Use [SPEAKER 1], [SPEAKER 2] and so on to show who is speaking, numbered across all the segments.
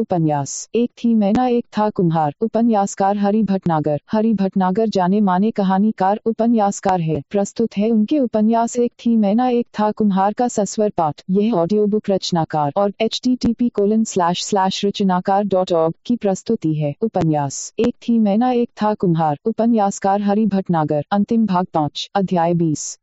[SPEAKER 1] उपन्यास। एक थी, मैना एक था, कुम्हार। उपन्यासकार हरि भटनागर हरि भटनागर जाने माने कहानीकार उपन्यासकार है। प्रस्तुत है उनके उपन्यास। एक थी, मैना एक था, कुम्हार का सस्वर पाठ। यह ऑडियो बुक रचनाकार और H T T P colon slash slash Rachanakar dot org की प्रस्तुति है। उपन्यास। एक थी, मैना एक था, कुम्हार। उपन्यासकार हरि भटनागर अंतिम भाग पाँच। अध्याय बीस।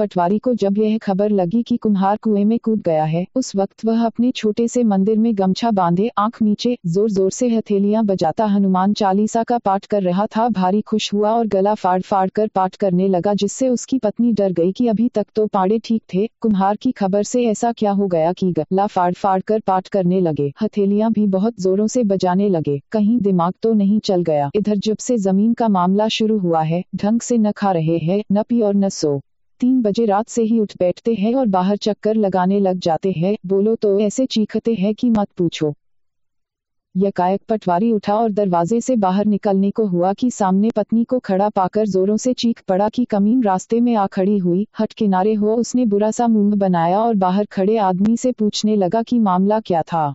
[SPEAKER 1] पटवारी को जब यह खबर लगी कि कुम्हार कुएँ में कूद गया है, उस वक्त वह अपने छोटे से मंदिर में गमछा बांधे, आँख नीचे ज़ोर ज़ोर से हथेलियाँ बजाता हनुमान चालीसा का पाठ कर रहा था, भारी खुश हुआ और गला फाड़ फाड़ कर पाठ करने लगा, जिससे उसकी पत्नी डर गई कि अभी तक तो पाड़े ठीक थे, कुम्हार की खबर से ऐसा क्या हो गया कि गला फाड़ फाड़ कर पाठ करने लगे। हथेलियाँ भी बहुत जोरों से बजाने लगे, कहीं दिमाग तो नहीं चल गया। इधर जब से ज़मीन का मामला शुरू हुआ है, ढंग से न खा रहे हैं, न पी और न सो। तीन बजे रात से ही उठ बैठते हैं और बाहर चक्कर लगाने लग जाते हैं। बोलो तो ऐसे चीखते हैं कि मत पूछो। यकायक पटवारी उठा और दरवाजे से बाहर निकलने को हुआ कि सामने पत्नी को खड़ा पाकर जोरों से चीख पड़ा कि कमीन रास्ते में आ खड़ी हुई, हट किनारे हो। उसने बुरा सा मुँह बनाया और बाहर खड़े आदमी से पूछने लगा कि मामला क्या था।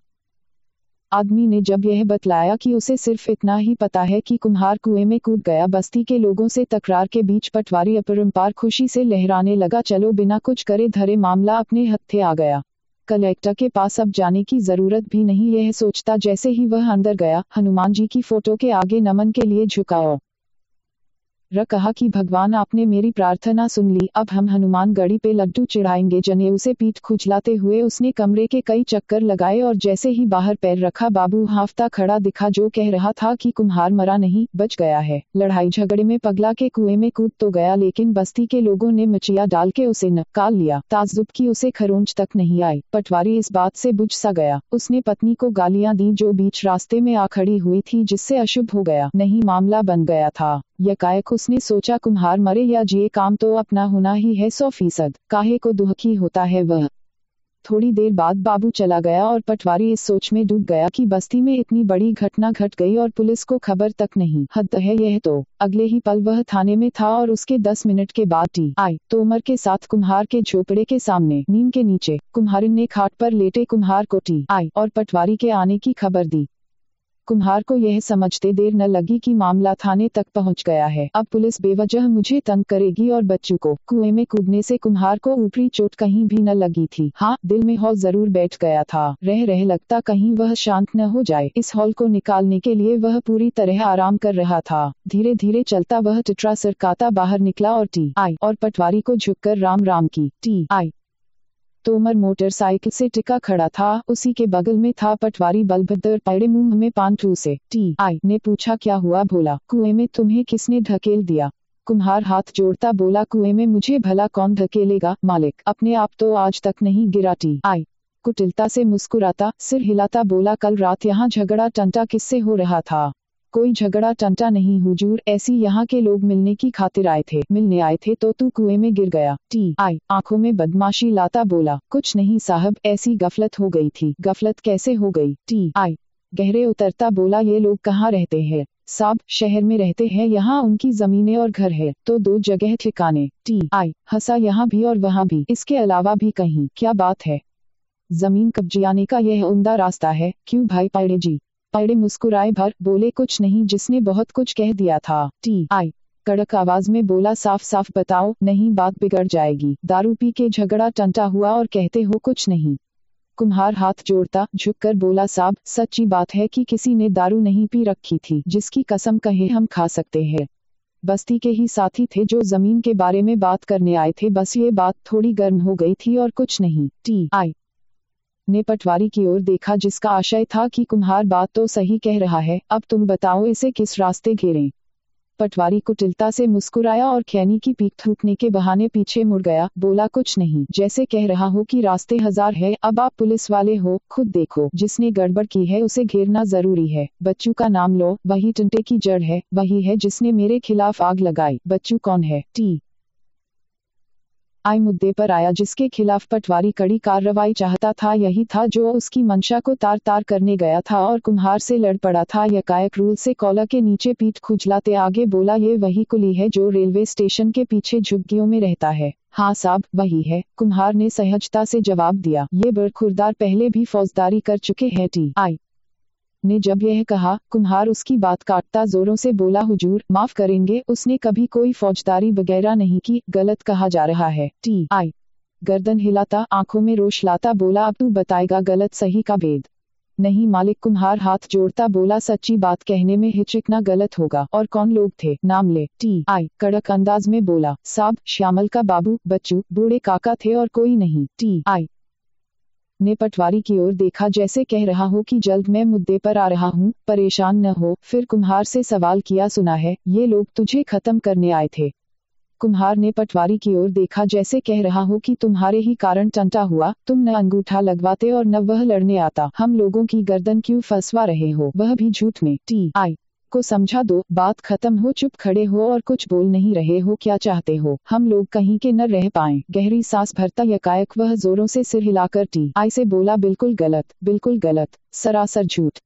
[SPEAKER 1] आदमी ने जब यह बतलाया कि उसे सिर्फ़ इतना ही पता है कि कुम्हार कुएँ में कूद गया, बस्ती के लोगों से तकरार के बीच पटवारी अपरम्पार खुशी से लहराने लगा, चलो बिना कुछ करे धरे मामला अपने हत्थे आ गया। कलेक्टर के पास अब जाने की ज़रूरत भी नहीं, यह सोचता जैसे ही वह अंदर गया, हनुमान जी की फ़ोटो के आगे नमन के लिए झुकाओ र कहा कि, भगवान, आपने मेरी प्रार्थना सुन ली। अब हम हनुमान गढ़ी पे लड्डू चिढ़ाएँगे। जने उसे पीठ खुजलाते हुए उसने कमरे के कई चक्कर लगाए और जैसे ही बाहर पैर रखा, बाबू हाफता खड़ा दिखा, जो कह रहा था कि कुम्हार मरा नहीं, बच गया है। लड़ाई झगड़े में पगला के कुएँ में कूद तो गया, लेकिन बस्ती के लोगों ने मचिया डाल के उसे नकाल लिया। ताजुब की उसे खरोंच तक नहीं आई। पटवारी इस बात से बुझ सा गया। उसने पत्नी को गालियाँ दी, जो बीच रास्ते में आ खड़ी हुई थी, जिससे अशुभ हो गया। नहीं, मामला बन गया था। यकायक उसने सोचा कुम्हार मरे या जिए काम तो अपना होना ही है सौ फ़ीसद, काहे को दुहकी होता है वह। थोड़ी देर बाद बाबू चला गया और पटवारी इस सोच में डूब गया कि बस्ती में इतनी बड़ी घटना घट गई और पुलिस को खबर तक नहीं। हद है यह तो। अगले ही पल वह थाने में था और उसके दस मिनट के बाद टी आई तोमर के साथ कुम्हार के झोपड़े के सामने, नीम के नीचे, कुम्हारिन ने खाट पर लेटे कुम्हार को टी आई और पटवारी के आने की खबर दी। कुम्हार को यह समझते देर न लगी कि मामला थाने तक पहुँच गया है। अब पुलिस बेवजह मुझे तंग करेगी और बच्चों को, कुएँ में कूदने से कुम्हार को ऊपरी चोट कहीं भी न लगी थी। हाँ दिल में हॉल ज़रूर बैठ गया था। रह रह लगता कहीं वह शांत न हो जाए। इस हॉल को निकालने के लिए वह पूरी तरह आराम कर रहा था। धीरे धीरे चलता वह टिटरा सरकाता बाहर निकला और टी आई और पटवारी को झुककर राम राम की। टी आई तोमर मोटरसाइकिल से टिका खड़ा था। उसी के बगल में था पटवारी बलभद्र पैड़े मुँह में पांठू से। टी, आई, ने पूछा, क्या हुआ? भोला कुएँ में तुम्हें किसने ढकेल दिया? कुम्हार हाथ जोड़ता बोला, कुएँ में मुझे भला कौन धकेलेगा? मालिक, अपने आप तो आज तक नहीं गिरा, टी, आई। कुटिलता से मुस्कुराता, सिर हिलाता बोला, कल रात यहाँ झगड़ा टंटा किससे हो रहा था? कोई झगड़ा टंटा नहीं, हुजूर, ऐसी यहाँ के लोग मिलने की खातिर आए थे। मिलने आए थे तो तू कुएँ में गिर गया। टी, आई, आँखों में बदमाशी लाता बोला। कुछ नहीं साहब, ऐसी गफलत हो गई थी। गफलत कैसे हो गई? टी, आई, गहरे उतरता बोला, ये लोग कहाँ रहते हैं? साब शहर में रहते हैं, यहाँ उनकी जमीनें और घर है तो दो जगह ठिकाने। टी, आई, हंसा यहाँ भी और वहाँ भी। इसके अलावा भी कहीं। क्या बात है? ज़मीन कब्जियाने का यह उमदा रास्ता है। क्यों भाई पायड़े जी? पायड़े मुस्कुराए भर, बोले, कुछ नहीं, जिसने बहुत कुछ कह दिया था। टी, आई, कड़क आवाज़ में बोला, साफ़ साफ़ बताओ, नहीं, बात बिगड़ जाएगी। दारू पी के झगड़ा टंटा हुआ और कहते हो, कुछ नहीं। कुम्हार हाथ जोड़ता झुककर बोला, साहब, सच्ची बात है कि किसी ने दारू नहीं पी रखी थी, जिसकी कसम कहे हम खा सकते हैं। बस्ती के ही साथी थे जो ज़मीन के बारे में बात करने आए थे, बस ये बात थोड़ी गर्म हो गई थी और कुछ नहीं। टी, आई ने पटवारी की ओर देखा जिसका आशय था कि कुम्हार बात तो सही कह रहा है, अब तुम बताओ इसे किस रास्ते घेरें। पटवारी कुटिलता से मुस्कुराया और खैनी की पीक थूकने के बहाने पीछे मुड़ गया, बोला, कुछ नहीं, जैसे कह रहा हो कि रास्ते हज़ार है, अब आप पुलिस वाले हो, खुद देखो, जिसने गड़बड़ की है उसे घेरना ज़रूरी है। बच्चू का नाम लो, वही टंटे की जड़ है, वही है जिसने मेरे खिलाफ आग लगाई, बच्चू कौन है? टी। आई मुद्दे पर आया जिसके खिलाफ पटवारी कड़ी कार्रवाई चाहता था, यही था जो उसकी मंशा को तार तार करने गया था और कुम्हार से लड़ पड़ा था। यकायक रूल से कॉला के नीचे पीठ खुजलाते आगे बोला, ये वही कुली है जो रेलवे स्टेशन के पीछे झुग्गियों में रहता है। हाँ साहब, वही है, कुम्हार ने सहजता से जवाब दिया। ये बड़खुरदार पहले भी फौजदारी कर चुके हैं टी आई ने जब यह कहा, कुम्हार उसकी बात काटता जोरों से बोला, हुजूर, माफ़ करेंगे। उसने कभी कोई फौजदारी वगैरह नहीं की, गलत कहा जा रहा है। टी. आई. गर्दन हिलाता, आँखों में रोश लाता, बोला, अब तू बताएगा गलत सही का भेद। नहीं, मालिक कुम्हार हाथ जोड़ता, बोला, सच्ची बात कहने में हिचकना गलत होगा। और कौन लोग थे? नाम ले। टी. आई. कड़क अंदाज में बोला साब श्यामल का बाबू, बच्चू, बूढ़े काका थे और कोई नहीं। टी. आई. ने पटवारी की ओर देखा जैसे कह रहा हो कि जल्द मैं मुद्दे पर आ रहा हूँ, परेशान न हो, फिर कुम्हार से सवाल किया सुना है, ये लोग तुझे खत्म करने आए थे। कुम्हार ने पटवारी की ओर देखा जैसे कह रहा हो कि तुम्हारे ही कारण टंटा हुआ, तुम न अंगूठा लगवाते और न वह लड़ने आता, हम लोगों की गर्दन क्यों फंसवा रहे हो? वह भी झूठ में। टी आई को समझा दो, बात खत्म हो, चुप खड़े हो और कुछ बोल नहीं रहे हो, क्या चाहते हो? हम लोग कहीं के न रह पाए। गहरी सांस भरता यकायक वह जोरों से सिर हिलाकर टी। आई से बोला, बिल्कुल गलत बिल्कुल गलत, सरासर झूठ।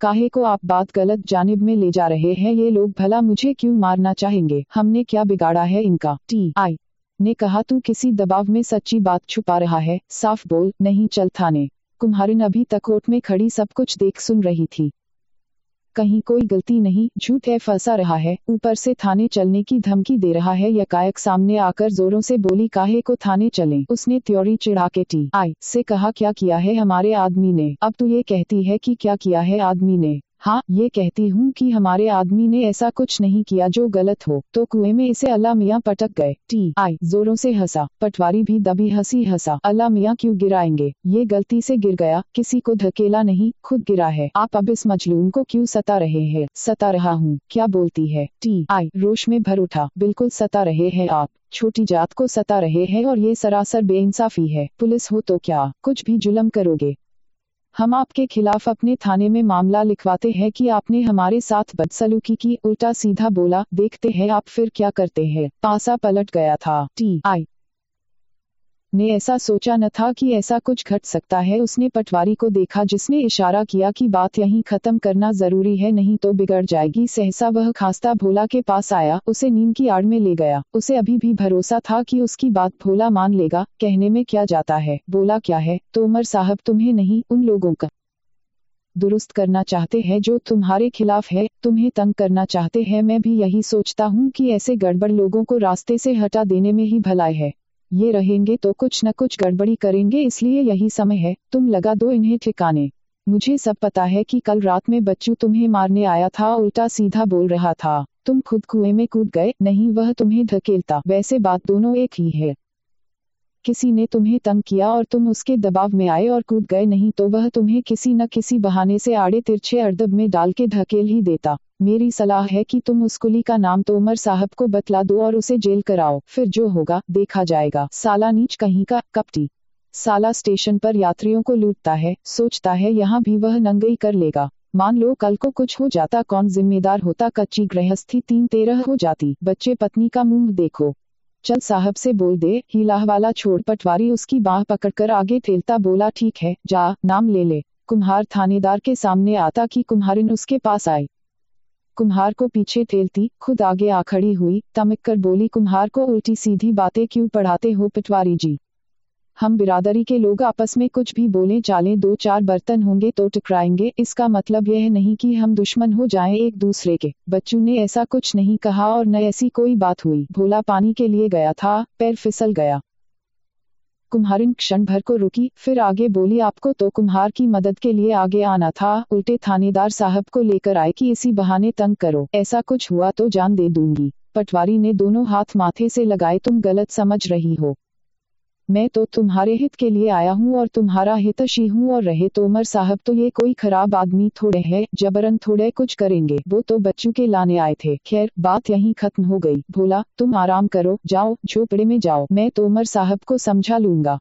[SPEAKER 1] काहे को आप बात गलत जानिब में ले जा रहे हैं, ये लोग भला मुझे क्यों मारना चाहेंगे? हमने क्या बिगाड़ा है इनका? टी। आई। ने कहा, तू किसी दबाव में सच्ची बात छुपा रहा है, साफ़ बोल, नहीं, चल थाने। कुम्हारिन अभी तक कोर्ट में खड़ी सब कुछ देख सुन रही थी। कहीं कोई गलती नहीं, झूठ है, फंसा रहा है, ऊपर से थाने चलने की धमकी दे रहा है, या कायक सामने आकर जोरों से बोली, काहे को थाने चले? उसने त्योरी चिड़ा के टी आई से कहा, क्या किया है हमारे आदमी ने? अब तो ये कहती है कि क्या किया है आदमी ने? हाँ ये कहती हूँ कि हमारे आदमी ने ऐसा कुछ नहीं किया जो गलत हो। तो कुएँ में इसे अल्लाह मियाँ पटक गए। टी आई, जोरों से हंसा। पटवारी भी दबी हँसी हंसा। अल्लाह मियाँ क्यों गिराएँगे? ये गलती से गिर गया। किसी को धकेला नहीं, खुद गिरा है। आप अब इस मजलूम को क्यों सता रहे हैं? सता रहा हूँ। क्या बोलती है? टी आई रोश में भर उठा। बिल्कुल सता रहे हैं आप। छोटी जात को सता रहे हैं और ये सरासर बेइंसाफी है। पुलिस हो तो क्या? कुछ भी जुलम करोगे। हम आपके खिलाफ अपने थाने में मामला लिखवाते हैं कि आपने हमारे साथ बदसलूकी की, उल्टा सीधा बोला, देखते हैं आप फिर क्या करते हैं। पासा पलट गया था। टी आई ने ऐसा सोचा न था कि ऐसा कुछ घट सकता है। उसने पटवारी को देखा, जिसने इशारा किया कि बात यहीं खत्म करना ज़रूरी है, नहीं तो बिगड़ जाएगी। सहसा वह खास्ता भोला के पास आया, उसे नींद की आड़ में ले गया। उसे अभी भी भरोसा था कि उसकी बात भोला मान लेगा, कहने में क्या जाता है? बोला, क्या है? तोमर साहब तुम्हें नहीं, उन लोगों का दुरुस्त करना चाहते हैं जो तुम्हारे खिलाफ है, तुम्हें तंग करना चाहते हैं। मैं भी यही सोचता हूँ कि ऐसे गड़बड़ लोगों को रास्ते से हटा देने में ही भलाई है। ये रहेंगे तो कुछ न कुछ गड़बड़ी करेंगे, इसलिए यही समय है। तुम लगा दो इन्हें ठिकाने। मुझे सब पता है कि कल रात में बच्चू तुम्हें मारने आया था, उल्टा सीधा बोल रहा था। तुम खुद कुएँ में कूद गए, नहीं, वह तुम्हें धकेलता। वैसे बात दोनों एक ही है। किसी ने तुम्हें तंग किया और तुम उसके दबाव में आए और कूद गए नहीं तो वह तुम्हें किसी न किसी बहाने से आड़े तिरछे अर्दब में डाल के धकेल ही देता। मेरी सलाह है कि तुम उस कुली का नाम तो उमर साहब को बतला दो और उसे जेल कराओ, फिर जो होगा, देखा जाएगा। साला नीच कहीं का कपटी। साला स्टेशन पर यात्रियों को लूटता है, सोचता है यहाँ भी वह नंगई कर लेगा। मान लो कल को कुछ हो जाता, कौन जिम्मेदार होता, कच्ची गृहस्थी तीन तेरह हो जाती। बच्चे पत्नी का मुँह देखो। चल साहब से बोल दे, हिलाह छोड़ पटवारी उसकी बाह पकड़कर आगे फेलता बोला, ठीक है, जा, नाम ले ले। कुम्हार थानेदार के सामने आता कि कुम्हारिन उसके पास आई कुम्हार को पीछे फेलती खुद आगे आ खड़ी हुई तमिक कर बोली, कुम्हार को उल्टी सीधी बातें क्यों पढ़ाते हो पटवारी जी? हम बिरादरी के लोग आपस में कुछ भी बोले, चाले, दो चार बर्तन होंगे तो टकराएँगे। इसका मतलब यह नहीं कि हम दुश्मन हो जाएँ एक दूसरे के। बच्चू ने ऐसा कुछ नहीं कहा और न ऐसी कोई बात हुई। भोला पानी के लिए गया था, पैर फिसल गया। कुम्हारिन क्षण भर को रुकी, फिर आगे बोली, आपको तो कुम्हार की मदद के लिए आगे आना था। उल्टे थानेदार साहब को लेकर आए कि इसी बहाने तंग करो। ऐसा कुछ हुआ तो जान दे दूँगी। पटवारी ने दोनों हाथ माथे से लगाए, तुम गलत समझ रही हो। मैं तो तुम्हारे हित के लिए आया हूँ और तुम्हारा हितशी हूँ और रहे तोमर साहब तो ये कोई खराब आदमी थोड़े हैं, जबरन थोड़े कुछ करेंगे। वो तो बच्चों के लाने आए थे। खैर, बात यहीं खत्म हो गई। भोला, तुम आराम करो, जाओ, झोपड़े में जाओ। मैं तोमर साहब को समझा लूँगा।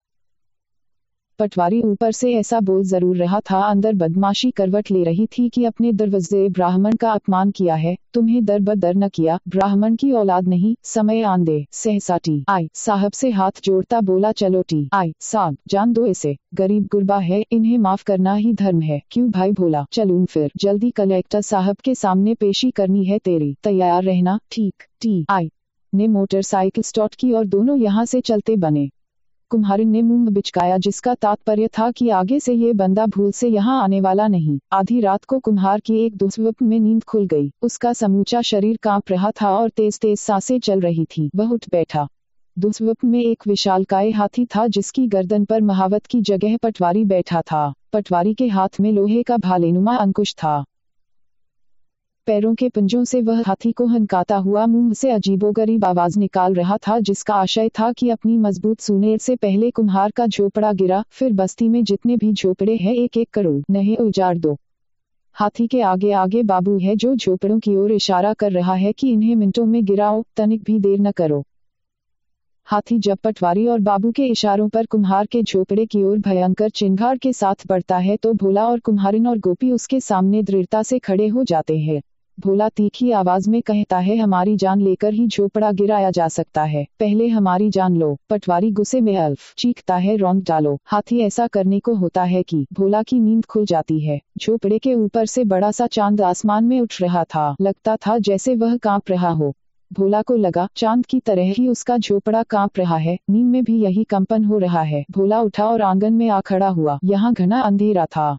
[SPEAKER 1] पटवारी ऊपर से ऐसा बोल ज़रूर रहा था, अंदर बदमाशी करवट ले रही थी कि अपने दरवाजे ब्राह्मण का अपमान किया है, तुम्हें दर बदर न किया, ब्राह्मण की औलाद नहीं, समय आन दे सहसा टी आई साहब से हाथ जोड़ता बोला, चलो टी। आई साहब, जान दो इसे, गरीब गुरबा है, इन्हें माफ़ करना ही धर्म है। क्यों भाई भोला चलून फिर, जल्दी कलेक्टर साहब के सामने पेशी करनी है तेरी, तैयार रहना, ठीक, टी। आई ने मोटरसाइकिल स्टॉट की और दोनों यहाँ से चलते बने। कुम्हारिन ने मुँह बिचकाया जिसका तात्पर्य था कि आगे से ये बंदा भूल से यहाँ आने वाला नहीं। आधी रात को कुम्हार की एक दुस्वप्न में नींद खुल गई। उसका समूचा शरीर काँप रहा था और तेज तेज साँसें चल रही थी। वह उठ बैठा। दुस्वप्न में एक विशालकाय हाथी था जिसकी गर्दन पर महावत की जगह पटवारी बैठा था। पटवारी के हाथ में लोहे का भालेनुमा अंकुश था। पैरों के पंजों से वह हाथी को हनकाता हुआ मुँह से अजीबोगरीब आवाज़ निकाल रहा था, जिसका आशय था कि अपनी मज़बूत सुनेर से पहले कुम्हार का झोपड़ा गिरा, फिर बस्ती में जितने भी झोपड़े हैं एक एक करोड़ नहीं उजाड़ दो। हाथी के आगे आगे बाबू है जो झोपड़ों की ओर इशारा कर रहा है कि इन्हें मिनटों में गिराओ, तनिक भी देर न करो। हाथी जब पटवारी और बाबू के इशारों पर कुम्हार के झोपड़े की ओर भयंकर चिंगार के साथ बढ़ता है तो भोला और कुम्हारिन और गोपी उसके सामने दृढ़ता से खड़े हो जाते हैं। भोला तीखी आवाज़ में कहता है, हमारी जान लेकर ही झोपड़ा गिराया जा सकता है। पहले हमारी जान लो पटवारी गुस्से में अल्फ चीखता है रौंद डालो हाथी ऐसा करने को होता है कि भोला की नींद खुल जाती है। झोपड़े के ऊपर से बड़ा सा चाँद आसमान में उठ रहा था। लगता था जैसे वह काँप रहा हो। भोला को लगा, चाँद की तरह ही उसका झोपड़ा काँप रहा है। नींद में भी यही कंपन हो रहा है भोला उठा और आँगन में आ खड़ा हुआ। यहाँ घना अंधेरा था।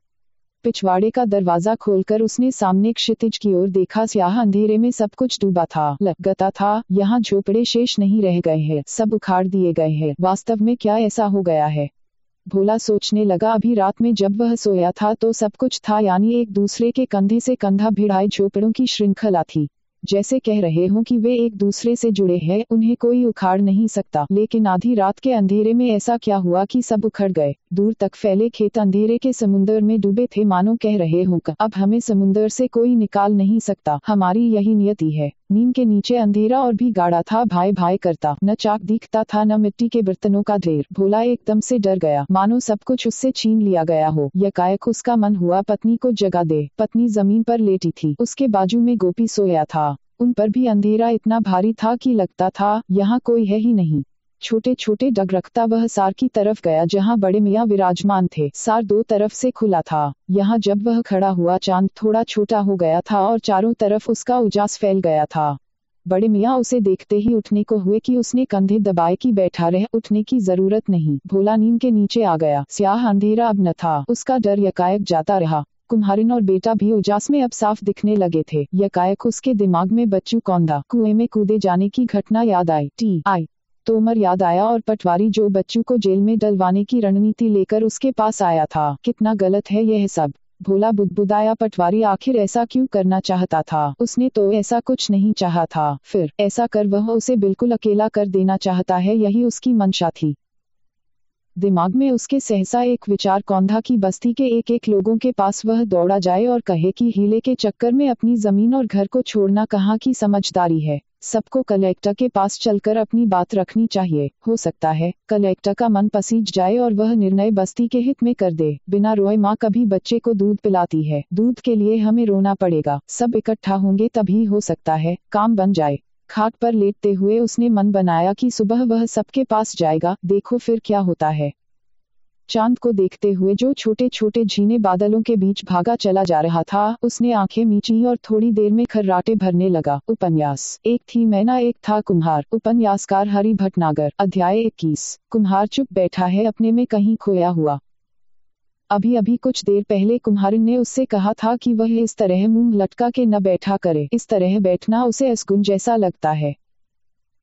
[SPEAKER 1] पिछवाड़े का दरवाज़ा खोलकर उसने सामने क्षितिज की ओर देखा, स्याह अंधेरे में सब कुछ डूबा था लगता था, यहाँ झोपड़े शेष नहीं रह गए हैं, सब उखाड़ दिए गए हैं, वास्तव में क्या ऐसा हो गया है? भोला सोचने लगा, अभी रात में जब वह सोया था तो सब कुछ था, यानी एक दूसरे के कंधे से कंधा भिड़ाए झोपड़ों की श्रृंखला थी। जैसे कह रहे हो कि वे एक दूसरे से जुड़े हैं, उन्हें कोई उखाड़ नहीं सकता। लेकिन आधी रात के अंधेरे में ऐसा क्या हुआ कि सब उखड़ गए? दूर तक फैले खेत अंधेरे के समुन्दर में डूबे थे, मानो कह रहे हो अब हमें समुन्दर से कोई निकाल नहीं सकता। हमारी यही नियति है। नीम के नीचे अंधेरा और भी गाढ़ा था, भाई भाई करता। न चाक दिखता था, न मिट्टी के बर्तनों का ढेर। भोला एकदम से डर गया। मानो सब कुछ उससे छीन लिया गया हो। यकायक उसका मन हुआ, पत्नी को जगा दे। पत्नी ज़मीन पर लेटी थी। उसके बाजू में गोपी सोया था। उन पर भी अंधेरा इतना भारी था कि लगता था, यहाँ कोई है ही नहीं। छोटे छोटे डग रखता वह सार की तरफ़ गया जहाँ बड़े मियाँ विराजमान थे। सार दो तरफ़ से खुला था। यहाँ जब वह खड़ा हुआ, चाँद थोड़ा छोटा हो गया था और चारों तरफ़ उसका उजास फैल गया था। बड़े मियाँ उसे देखते ही उठने को हुए कि उसने कंधे दबाए की बैठा रह, उठने की ज़रूरत नहीं। भोला नीम के नीचे आ गया। स्याह अंधेरा अब न था। उसका डर यकायक जाता रहा। कुम्हारिन और बेटा भी उजास में अब साफ़ दिखने लगे थे। यकायक उसके दिमाग में बच्चू कौंधा कुएँ में कूदे जाने की घटना याद आई। T I. तोमर याद आया और पटवारी जो बच्चू को जेल में डलवाने की रणनीति लेकर उसके पास आया था। कितना गलत है यह सब। भोला बुदबुदाया, पटवारी आखिर ऐसा क्यों करना चाहता था? उसने तो ऐसा कुछ नहीं चाहा था। फिर ऐसा कर वह उसे बिल्कुल अकेला कर देना चाहता है, यही उसकी मंशा थी। दिमाग में उसके सहसा एक विचार, कौंधा की बस्ती के एक एक लोगों के पास वह दौड़ा जाए और कहे कि हीले के चक्कर में अपनी ज़मीन और घर को छोड़ना कहाँ की समझदारी है। सबको कलेक्टर के पास चलकर अपनी बात रखनी चाहिए। हो सकता है, कलेक्टर का मन पसीज जाए और वह निर्णय बस्ती के हित में कर दे। बिना रोए माँ कभी बच्चे को दूध पिलाती है। दूध के लिए हमें रोना पड़ेगा। सब इकट्ठा होंगे तभी हो सकता है, काम बन जाए। खाट पर लेटते हुए उसने मन बनाया कि सुबह वह सबके पास जाएगा। देखो फिर क्या होता है। चाँद को देखते हुए जो छोटे छोटे झीने बादलों के बीच भागा चला जा रहा था, उसने आँखें मीची और थोड़ी देर में खर्राटे भरने लगा। उपन्यास। एक थी मैना, एक था कुम्हार। उपन्यासकार हरि भटनागर। अध्याय इक्कीस। कुम्हार चुप बैठा है, अपने में कहीं खोया हुआ। अभी अभी कुछ देर पहले कुम्हारिन ने उससे कहा था कि वह इस तरह मुँह लटका के न बैठा करे। इस तरह बैठना उसे असगुन जैसा लगता है।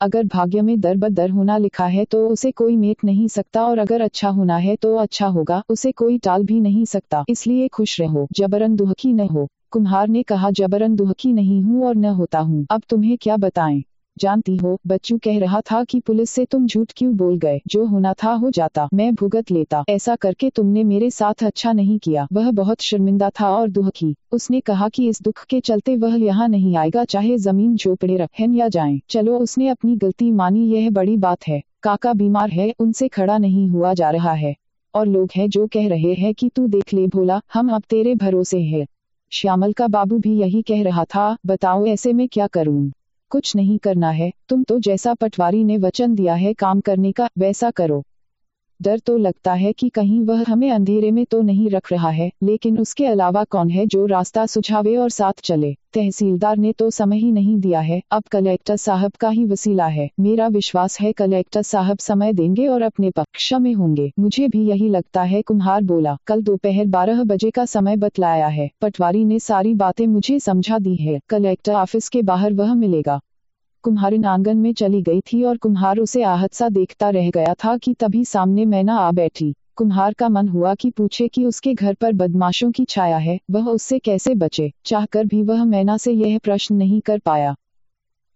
[SPEAKER 1] अगर भाग्य में दर बदर होना लिखा है तो उसे कोई मेट नहीं सकता और अगर अच्छा होना है तो अच्छा होगा, उसे कोई टाल भी नहीं सकता। इसलिए खुश रहो जबरन दुहकी न हो। कुम्हार ने कहा जबरन दुहकी नहीं हूँ और न होता हूँ। अब तुम्हें क्या बताएँ? जानती हो, बच्चू कह रहा था कि पुलिस से तुम झूठ क्यों बोल गए? जो होना था हो जाता, मैं भुगत लेता। ऐसा करके तुमने मेरे साथ अच्छा नहीं किया। वह बहुत शर्मिंदा था और दुखी उसने कहा कि इस दुख के चलते वह यहाँ नहीं आएगा, चाहे ज़मीन झोपड़े रखें या जाए। चलो, उसने अपनी गलती मानी, यह बड़ी बात है। काका बीमार है, उनसे खड़ा नहीं हुआ जा रहा है। और लोग हैं जो कह रहे हैं कि तू देख ले भोला, हम अब तेरे भरोसे हैं। श्यामल का बाबू भी यही कह रहा था, बताओ ऐसे में क्या करूँ? कुछ नहीं करना है, तुम तो जैसा पटवारी ने वचन दिया है काम करने का, वैसा करो। डर तो लगता है कि कहीं वह हमें अंधेरे में तो नहीं रख रहा है, लेकिन उसके अलावा कौन है जो रास्ता सुझावे और साथ चले? तहसीलदार ने तो समय ही नहीं दिया है, अब कलेक्टर साहब का ही वसीला है। मेरा विश्वास है कलेक्टर साहब समय देंगे और अपने पक्ष में होंगे। मुझे भी यही लगता है, कुम्हार बोला। कल दोपहर बारह बजे का समय बतलाया है। पटवारी ने सारी बातें मुझे समझा दी है। कलेक्टर ऑफ़िस के बाहर वह मिलेगा। कुम्हारिन आँगन में चली गई थी और कुम्हार उसे आहत सा देखता रह गया था कि तभी सामने मैना आ बैठी। कुम्हार का मन हुआ कि पूछे कि उसके घर पर बदमाशों की छाया है, वह उससे कैसे बचे? चाहकर भी वह मैना से यह प्रश्न नहीं कर पाया।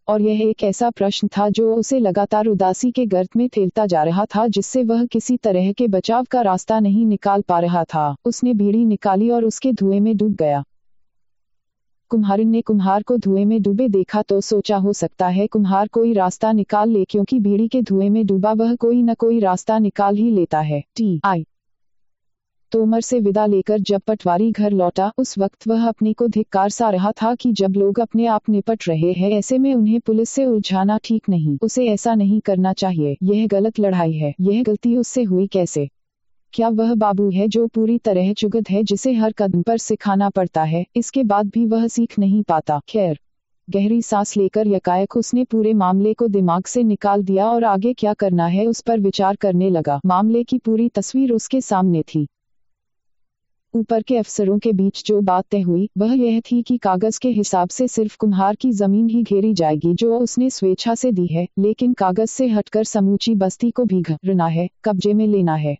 [SPEAKER 1] और यह एक ऐसा प्रश्न था जो उसे लगातार उदासी के गर्त में ठेलता जा रहा था, जिससे वह किसी तरह के बचाव का रास्ता नहीं निकाल पा रहा था। उसने बीड़ी निकाली और उसके धुएँ में डूब गया। कुम्हारिन ने कुम्हार को धुएँ में डूबे देखा तो सोचा हो सकता है कुम्हार कोई रास्ता निकाल ले क्योंकि बीड़ी के धुएँ में डूबा वह कोई न कोई रास्ता निकाल ही लेता है। टी. आई. तोमर से विदा लेकर जब पटवारी घर लौटा, उस वक्त वह अपने को धिक्कार सा रहा था कि जब लोग अपने आप निपट रहे हैं, ऐसे में उन्हें पुलिस से उलझाना ठीक नहीं। उसे ऐसा नहीं करना चाहिए। यह गलत लड़ाई है। यह गलती उससे हुई कैसे? क्या वह बाबू है जो पूरी तरह चुगत है जिसे हर कदम पर सिखाना पड़ता है, इसके बाद भी वह सीख नहीं पाता। खैर, गहरी सांस लेकर यकायक उसने पूरे मामले को दिमाग से निकाल दिया और आगे क्या करना है उस पर विचार करने लगा। मामले की पूरी तस्वीर उसके सामने थी। ऊपर के अफसरों के बीच जो बात तय हुई, वह यह थी कि कागज़ के हिसाब से सिर्फ़ कुम्हार की ज़मीन ही घेरी जाएगी जो उसने स्वेच्छा से दी है, लेकिन कागज़ से हटकर समूची बस्ती को भी घरना है, कब्जे में लेना है।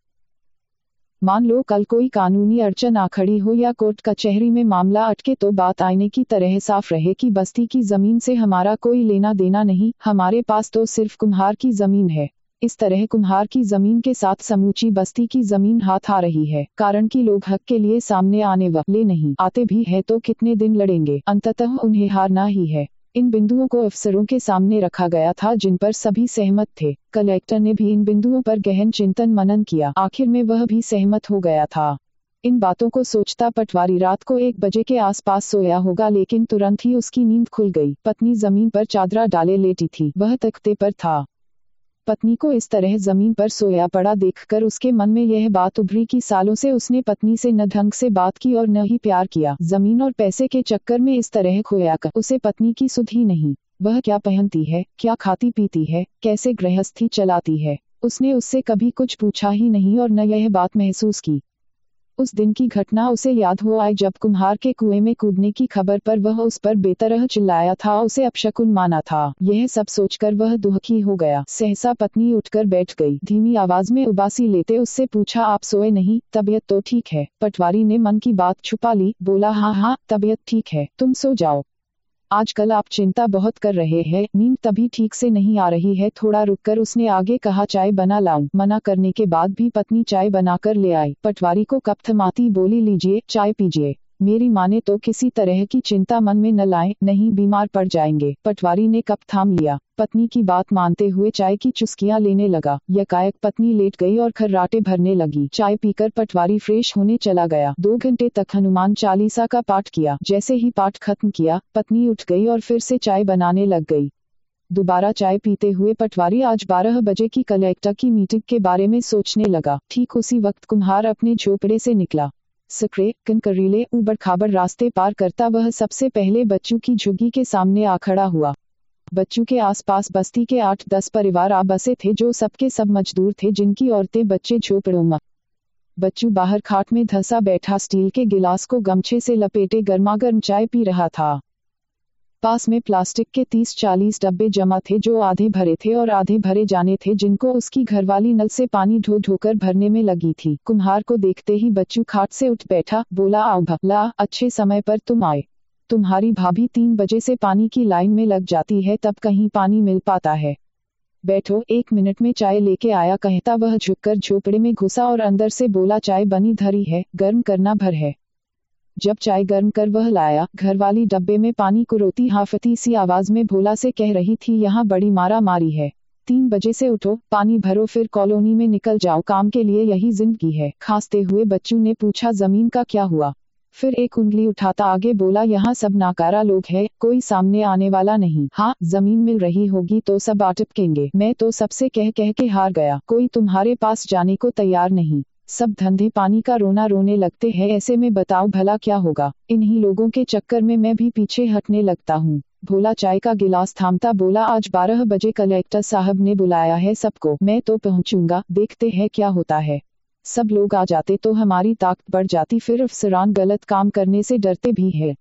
[SPEAKER 1] मान लो कल कोई कानूनी अड़चन आ खड़ी हो या कोर्ट कचहरी में मामला अटके तो बात आईने की तरह साफ़ रहे कि बस्ती की ज़मीन से हमारा कोई लेना देना नहीं, हमारे पास तो सिर्फ़ कुम्हार की ज़मीन है। इस तरह कुम्हार की ज़मीन के साथ समूची बस्ती की ज़मीन हाथ आ रही है, कारण कि लोग हक के लिए सामने आने वाले नहीं, आते भी है तो कितने दिन लड़ेंगे, अंततः उन्हें हारना ही है। इन बिंदुओं को अफसरों के सामने रखा गया था जिन पर सभी सहमत थे। कलेक्टर ने भी इन बिंदुओं पर गहन चिंतन मनन किया। आखिर में वह भी सहमत हो गया था। इन बातों को सोचता पटवारी रात को एक बजे के आसपास सोया होगा लेकिन तुरंत ही उसकी नींद खुल गई। पत्नी ज़मीन पर चादरा डाले लेटी थी। वह तख्ते पर था। पत्नी को इस तरह ज़मीन पर सोया पड़ा देखकर उसके मन में यह बात उभरी कि सालों से उसने पत्नी से न ढंग से बात की और न ही प्यार किया। ज़मीन और पैसे के चक्कर में इस तरह खोया कर उसे पत्नी की सुध ही नहीं। वह क्या पहनती है, क्या खाती पीती है, कैसे गृहस्थी चलाती है, उसने उससे कभी कुछ पूछा ही नहीं और न यह बात महसूस की। उस दिन की घटना उसे याद हो आई जब कुम्हार के कुएँ में कूदने की खबर पर वह उस पर बेतरह चिल्लाया था, उसे अपशकुन माना था। यह सब सोचकर वह दुखी हो गया। सहसा पत्नी उठकर बैठ गई। धीमी आवाज़ में उबासी लेते उससे पूछा, आप सोए नहीं? तबीयत तो ठीक है? पटवारी ने मन की बात छुपा ली। बोला हाँ हाँ तबीयत ठीक है। तुम सो जाओ। आजकल आप चिंता बहुत कर रहे हैं। नींद तभी ठीक से नहीं आ रही है। थोड़ा रुककर उसने आगे कहा, चाय बना लाऊं। मना करने के बाद भी पत्नी चाय बनाकर ले आई। पटवारी को कप थमाती बोली, लीजिए, चाय पीजिए। मेरी माने तो किसी तरह की चिंता मन में न लाए, नहीं बीमार पड़ जाएँगे। पटवारी ने कप थाम लिया। पत्नी की बात मानते हुए चाय की चुस्कियाँ लेने लगा। यकायक पत्नी लेट गई और खर्राटे भरने लगी। चाय पीकर पटवारी फ्रेश होने चला गया। दो घंटे तक हनुमान चालीसा का पाठ किया। जैसे ही पाठ खत्म किया, पत्नी उठ गई और फिर से चाय बनाने लग गई। दोबारा चाय पीते हुए पटवारी आज बारह बजे की कलेक्टर की मीटिंग के बारे में सोचने लगा। ठीक उसी वक्त कुम्हार अपने झोपड़े से निकला। सकरे कनकरीले, उबड़ खाबड़ रास्ते पार करता वह सबसे पहले बच्चों की झुग्गी के सामने आ खड़ा हुआ। बच्चों के आसपास बस्ती के आठ दस परिवार आ बसे थे जो सबके सब मजदूर थे जिनकी औरतें बच्चे झोपड़ों में। बच्चू बाहर खाट में धसा बैठा स्टील के गिलास को गमछे से लपेटे गर्मा गर्म चाय पी रहा था। पास में प्लास्टिक के तीस चालीस डब्बे जमा थे जो आधे भरे थे और आधे भरे जाने थे, जिनको उसकी घरवाली नल से पानी ढो ढोकर भरने में लगी थी। कुम्हार को देखते ही बच्चू खाट से उठ बैठा, बोला, आओ भला अच्छे समय पर तुम आए। तुम्हारी भाभी तीन बजे से पानी की लाइन में लग जाती है, तब कहीं पानी मिल पाता है। बैठो, एक मिनट में चाय लेके आया, कहता, वह झुककर झोपड़े में घुसा और अंदर से बोला, चाय बनी धरी है, गर्म करना भर है। जब चाय गर्म कर वह लाया, घरवाली डब्बे में पानी को रोती हाफती सी आवाज़ में भोला से कह रही थी, यहाँ बड़ी मारा मारी है। तीन बजे से उठो, पानी भरो, फिर कॉलोनी में निकल जाओ, काम के लिए यही ज़िंदगी है। खांसते हुए बच्चू ने पूछा, ज़मीन का क्या हुआ? फिर एक उंगली उठाता आगे बोला, यहाँ सब नाकारा लोग हैं, कोई सामने आने वाला नहीं। हाँ ज़मीन मिल रही होगी तो सब आटपकेंगे। मैं तो सबसे कह कह के हार गया। कोई तुम्हारे पास जाने को तैयार नहीं। सब धंधे पानी का रोना रोने लगते हैं, ऐसे में बताओ भला क्या होगा। इन्हीं लोगों के चक्कर में मैं भी पीछे हटने लगता हूँ। भोला चाय का गिलास थामता बोला, आज बारह बजे कलेक्टर साहब ने बुलाया है सबको, मैं तो पहुँचूँगा, देखते हैं क्या होता है। सब लोग आ जाते तो हमारी ताकत बढ़ जाती, फिर अफसरान गलत काम करने से डरते भी है।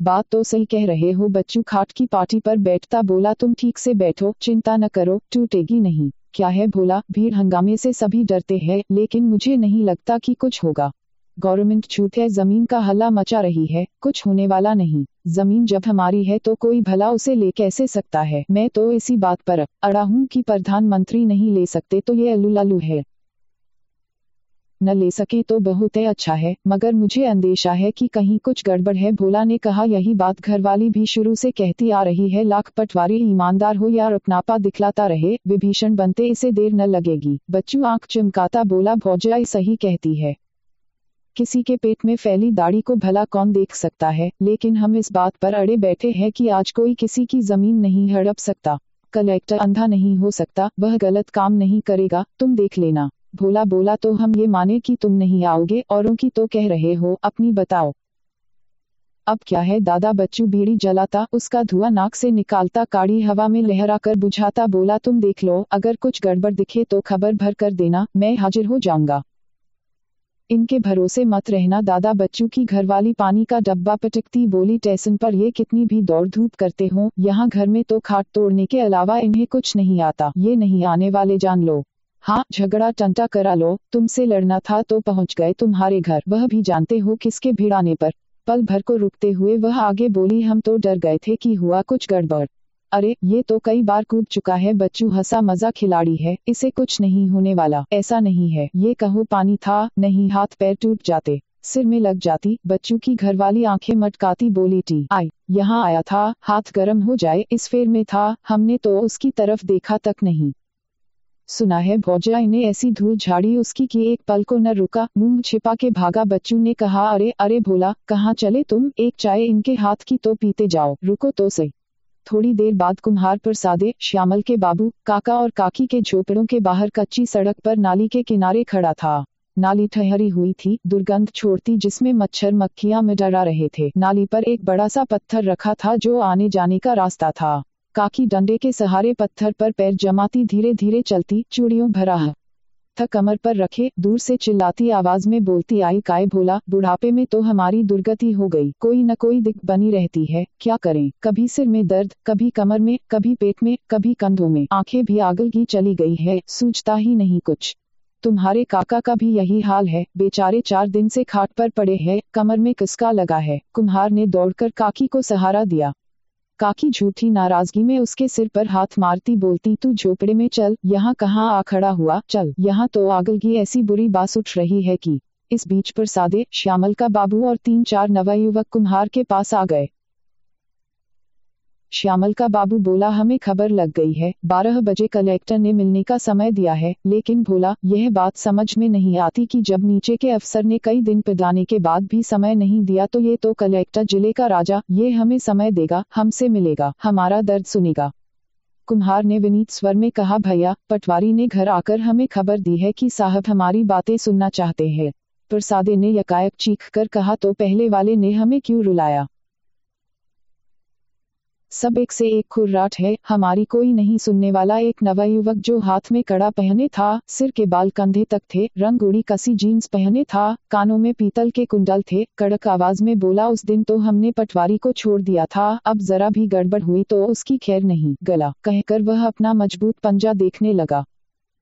[SPEAKER 1] बात तो सही कह रहे हो, बच्चू खाट की पार्टी पर बैठता बोला, तुम ठीक से बैठो, चिंता न करो, टूटेगी नहीं। क्या है भोला? भीड़ हंगामे से सभी डरते हैं, लेकिन मुझे नहीं लगता कि कुछ होगा। गवर्नमेंट छूट है, ज़मीन का हल्ला मचा रही है, कुछ होने वाला नहीं। ज़मीन जब हमारी है तो कोई भला उसे ले कैसे सकता है? मैं तो इसी बात पर अड़ा हूँ कि प्रधानमंत्री नहीं ले सकते तो ये अलू है। न ले सके तो बहुत अच्छा है, मगर मुझे अंदेशा है कि कहीं कुछ गड़बड़ है। भोला ने कहा, यही बात घरवाली भी शुरू से कहती आ रही है, लाख पटवारी ईमानदार हो या अपनापा दिखलाता रहे, विभीषण बनते इसे देर न लगेगी। बच्चू आँख चमकाता बोला, भौजाई सही कहती है। किसी के पेट में फैली दाढ़ी को भला कौन देख सकता है, लेकिन हम इस बात पर अड़े बैठे हैं कि आज कोई किसी की ज़मीन नहीं हड़प सकता, कलेक्टर अंधा नहीं हो सकता, वह गलत काम नहीं करेगा, तुम देख लेना। भोला बोला तो हम ये माने कि तुम नहीं आओगे, औरों की तो कह रहे हो, अपनी बताओ। अब क्या है, दादा बच्चू बीड़ी जलाता, उसका धुआँ नाक से निकालता, काड़ी हवा में लहरा कर बुझाता, बोला, तुम देख लो, अगर कुछ गड़बड़ दिखे तो खबर भर कर देना, मैं हाजिर हो जाऊँगा। इनके भरोसे मत रहना, दादा बच्चू की घरवाली पानी का डब्बा पटकती बोली, टेसन पर ये कितनी भी दौड़ धूप करते हो, यहाँ घर में तो खाट तोड़ने के अलावा इन्हें कुछ नहीं आता, ये नहीं आने वाले जान लो। हाँ झगड़ा टंटा करा लो, तुमसे लड़ना था तो पहुँच गए तुम्हारे घर। वह भी जानते हो किसके भिड़ाने पर। पल भर को रुकते हुए वह आगे बोली, हम तो डर गए थे कि हुआ कुछ गड़बड़। अरे, ये तो कई बार कूद चुका है, बच्चू हंसा मज़ा खिलाड़ी है, इसे कुछ नहीं होने वाला। ऐसा नहीं है, ये कहो पानी था, नहीं हाथ पैर टूट जाते। सिर में लग जाती, बच्चू की घरवाली आँखें मटकाती बोली, टी, आई, यहाँ आया था, हाथ गर्म हो जाए, इस फेर में था, हमने तो उसकी तरफ़ देखा तक नहीं। सुना है, भौजाई ने ऐसी धूल झाड़ी उसकी कि एक पल को न रुका। मुँह छिपा के भागा, बच्चू ने कहा, अरे अरे भोला, कहाँ चले तुम? एक चाय इनके हाथ की तो पीते जाओ। रुको तो सही। थोड़ी देर बाद कुम्हार प्रसादे, श्यामल के बाबू, काका और काकी के झोपड़ों के बाहर कच्ची सड़क पर नाली के किनारे खड़ा था। नाली ठहरी हुई थी, दुर्गंध छोड़ती, जिसमें मच्छर मक्खियाँ मिडरा रहे थे। नाली पर एक बड़ा सा पत्थर रखा था, जो आने जाने का रास्ता था। काकी डंडे के सहारे पत्थर पर पैर जमाती धीरे धीरे चलती चूड़ियों भरा था कमर पर रखे, दूर से चिल्लाती आवाज़ में बोलती, आई काय भोला, बुढ़ापे में तो हमारी दुर्गति हो गई। कोई न कोई दिक बनी रहती है, क्या करें? कभी सिर में दर्द, कभी कमर में, कभी पेट में, कभी कंधों में। आँखें भी आगल की चली गई है, सूझता ही नहीं कुछ। तुम्हारे काका का भी यही हाल है, बेचारे चार दिन से खाट पर पड़े हैं, कमर में किसका लगा है? कुम्हार ने दौड़कर काकी को सहारा दिया। काकी झूठी नाराज़गी में उसके सिर पर हाथ मारती बोलती, तू झोपड़े में चल, यहाँ कहाँ आ खड़ा हुआ? चल, यहाँ तो आगलगी ऐसी बुरी बास उठ रही है कि, इस बीच पर सादे, श्यामल का बाबू और तीन चार नवा युवक कुम्हार के पास आ गए। श्यामल का बाबू बोला, हमें खबर लग गई है। बारह बजे कलेक्टर ने मिलने का समय दिया है, लेकिन भोला यह बात समझ में नहीं आती कि जब नीचे के अफसर ने कई दिन पिदाने के बाद भी समय नहीं दिया तो ये तो कलेक्टर ज़िले का राजा, ये हमें समय देगा, हमसे मिलेगा, हमारा दर्द सुनेगा। कुम्हार ने विनीत स्वर में कहा, भैया, पटवारी ने घर आकर हमें खबर दी है कि साहब हमारी बातें सुनना चाहते हैं। प्रसादे ने यकायक चीख कर कहा तो पहले वाले ने हमें क्यों रुलाया? सब एक से एक खुर्राट है, हमारी कोई नहीं सुनने वाला एक नवा युवक जो हाथ में कड़ा पहने था, सिर के बाल कंधे तक थे, रंग उड़ी कसी जीन्स पहने था, कानों में पीतल के कुंडल थे, कड़क आवाज़ में बोला, उस दिन तो हमने पटवारी को छोड़ दिया था, अब जरा भी गड़बड़ हुई तो उसकी खैर नहीं। गला कहकर वह अपना मज़बूत पंजा देखने लगा।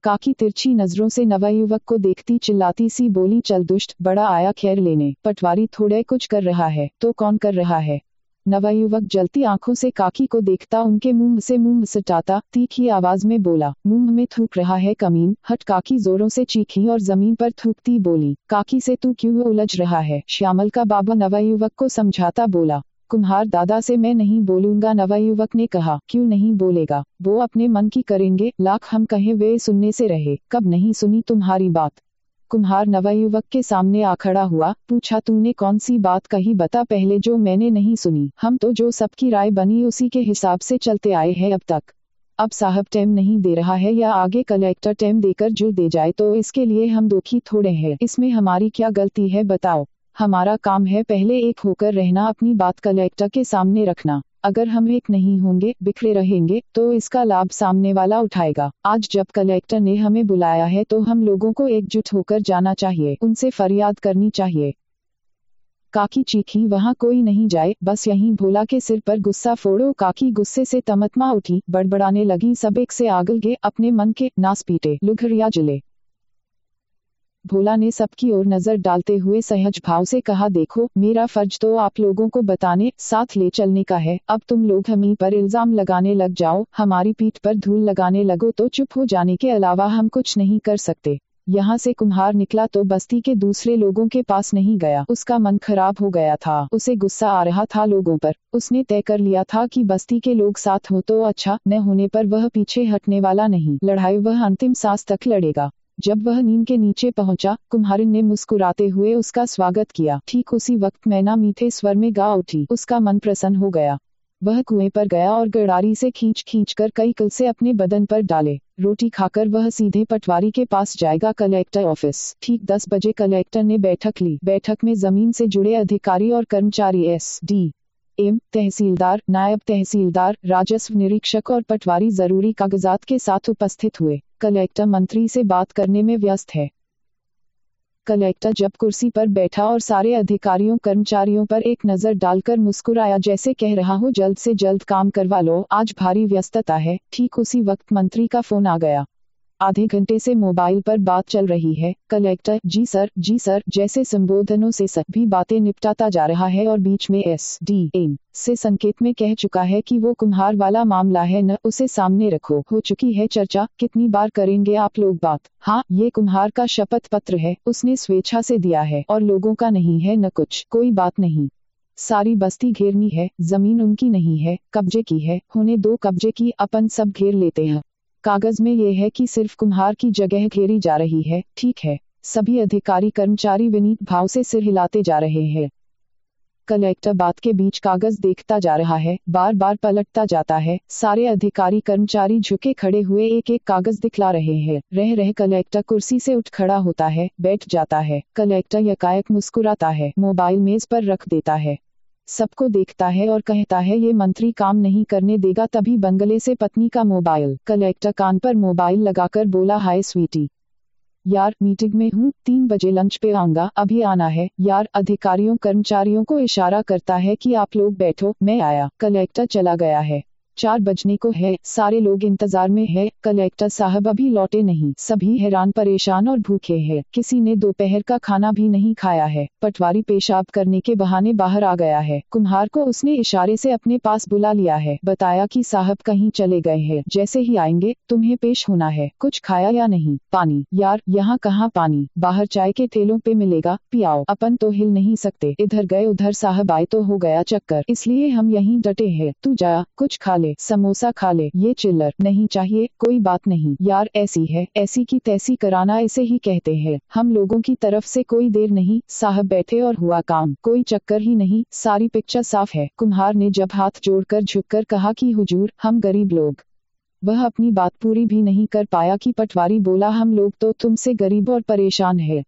[SPEAKER 1] काकी तिरछी नज़रों से नवा युवक को देखती चिल्लाती सी बोली, चल दुष्ट, बड़ा आया खैर लेने, पटवारी थोड़े कुछ कर रहा है तो कौन कर रहा है? नवयुवक जलती आँखों से काकी को देखता उनके मुँह से मुँह सटाता, तीखी आवाज़ में बोला, मुँह में थूक रहा है कमीन, हट काकी जोरों से चीखी और ज़मीन पर थूकती बोली, काकी से तू क्यों उलझ रहा है? श्यामल का बाबा नवयुवक को समझाता बोला कुम्हार दादा से मैं नहीं बोलूँगा, नवयुवक ने कहा, क्यों नहीं बोलेगा? वो अपने मन की करेंगे, लाख हम कहें वे सुनने से रहे, कब नहीं सुनी तुम्हारी बात? कुम्हार नवयुवक के सामने आ खड़ा हुआ, पूछा, तूने कौन सी बात कही? बता पहले जो मैंने नहीं सुनी। हम तो जो सबकी राय बनी, उसी के हिसाब से चलते आए हैं अब तक। अब साहब टेम नहीं दे रहा है या आगे कलेक्टर टेम देकर जो दे जाए तो इसके लिए हम दुखी थोड़े हैं। इसमें हमारी क्या गलती है, बताओ। हमारा काम है पहले एक होकर रहना, अपनी बात कलेक्टर के सामने रखना। अगर हम एक नहीं होंगे, बिखरे रहेंगे तो इसका लाभ सामने वाला उठाएगा। आज जब कलेक्टर ने हमें बुलाया है तो हम लोगों को एकजुट होकर जाना चाहिए, उनसे फरियाद करनी चाहिए। काकी चीखी, वहाँ कोई नहीं जाए, बस यहीं भोला के सिर पर गुस्सा फोड़ो। काकी गुस्से से तमतमा उठी, बड़बड़ाने लगी, सब एक से आगल गे अपने मन के नास पीटे लुघरिया ज़िले। भोला ने सबकी ओर नज़र डालते हुए सहज भाव से कहा, देखो, मेरा फ़र्ज़ तो आप लोगों को बताने, साथ ले चलने का है। अब तुम लोग हमी पर इल्ज़ाम लगाने लग जाओ, हमारी पीठ पर धूल लगाने लगो तो चुप हो जाने के अलावा हम कुछ नहीं कर सकते। यहाँ से कुम्हार निकला तो बस्ती के दूसरे लोगों के पास नहीं गया। उसका मन खराब हो गया था। उसे गुस्सा आ रहा था लोगों पर। उसने तय कर लिया था कि बस्ती के लोग साथ हो तो अच्छा न होने पर वह पीछे हटने वाला नहीं। लड़ाई वह अंतिम सांस तक लड़ेगा। जब वह नीम के नीचे पहुँचा, कुम्हारिन ने मुस्कुराते हुए उसका स्वागत किया। ठीक उसी वक्त मैना मीठे स्वर में गा उठी। उसका मन प्रसन्न हो गया। वह कुएँ पर गया और गड़ारी से खींच खींच कर कई कल से अपने बदन पर डाले। रोटी खाकर वह सीधे पटवारी के पास जाएगा, कलेक्टर ऑफ़िस। ठीक दस बजे कलेक्टर ने बैठक ली। बैठक में ज़मीन से जुड़े अधिकारी और कर्मचारी एस डी, एम तहसीलदार, नायब तहसीलदार, राजस्व निरीक्षक और पटवारी ज़रूरी कागजात के साथ उपस्थित हुए। कलेक्टर मंत्री से बात करने में व्यस्त है। कलेक्टर जब कुर्सी पर बैठा और सारे अधिकारियों, कर्मचारियों पर एक नज़र डालकर मुस्कुराया, जैसे कह रहा हूँ, जल्द से जल्द काम करवा लो, आज भारी व्यस्तता है। ठीक उसी वक्त मंत्री का फ़ोन आ गया। आधे घंटे से मोबाइल पर बात चल रही है। कलेक्टर, जी सर जी सर, जैसे संबोधनों से सभी बातें निपटाता जा रहा है और बीच में एस डी एम से संकेत में कह चुका है कि वो कुम्हार वाला मामला है, न उसे सामने रखो। हो चुकी है चर्चा, कितनी बार करेंगे आप लोग बात? हाँ ये कुम्हार का शपथ पत्र है, उसने स्वेच्छा से दिया है, और लोगों का नहीं है, न कुछ, कोई बात नहीं। सारी बस्ती घेरनी है, ज़मीन उनकी नहीं है, कब्जे की है, होने दो कब्जे की, अपन सब घेर लेते हैं। कागज़ में ये है कि सिर्फ़ कुम्हार की जगह घेरी जा रही है, ठीक है। सभी अधिकारी कर्मचारी विनीत भाव से सिर हिलाते जा रहे हैं। कलेक्टर बात के बीच कागज़ देखता जा रहा है बार बार पलटता जाता है। सारे अधिकारी कर्मचारी झुके खड़े हुए एक एक कागज़ दिखला रहे हैं। रह रहे कलेक्टर कुर्सी से उठ खड़ा होता है, बैठ जाता है। कलेक्टर यकायक मुस्कुराता है, मोबाइल मेज पर रख देता है। सबको देखता है और कहता है, ये मंत्री काम नहीं करने देगा। तभी बंगले से पत्नी का मोबाइल कलेक्टर कान पर मोबाइल लगाकर बोला, हाय स्वीटी, यार, मीटिंग में हूँ, तीन बजे लंच पे आऊँगा, अभी आना है। यार, अधिकारियों, कर्मचारियों को इशारा करता है कि आप लोग बैठो, मैं आया। कलेक्टर चला गया है। चार बजने को है, सारे लोग इंतज़ार में है कलेक्टर साहब अभी लौटे नहीं, सभी हैरान, परेशान और भूखे हैं, किसी ने दोपहर का खाना भी नहीं खाया है, पटवारी पेशाब करने के बहाने बाहर आ गया है, कुम्हार को उसने इशारे से अपने पास बुला लिया है, बताया कि साहब कहीं चले गए हैं, जैसे ही आएँगे, तुम्हें पेश होना है, कुछ खाया या नहीं, पानी, यार, यहाँ कहाँ पानी, बाहर चाय के ठेलों पे मिलेगा, पियाओ, अपन तो हिल नहीं सकते, इधर गए उधर साहब आए तो हो गया चक्कर, इसलिए हम यहीं डटे हैं, तू जा, कुछ खा ले। ले, समोसा खा ले, ये चिल्लर, नहीं चाहिए, कोई बात नहीं। यार, ऐसी है, ऐसी की तैसी कराना इसे ही कहते हैं। हम लोगों की तरफ़ से कोई देर नहीं, साहब बैठे और हुआ काम। कोई चक्कर ही नहीं, सारी पिक्चर साफ़ है। कुम्हार ने जब हाथ जोड़कर झुककर कहा कि, हुजूर, हम गरीब लोग। वह अपनी बात पूरी भी नहीं कर पाया कि पटवारी बोला, हम लोग तो तुमसे गरीब और परेशान है।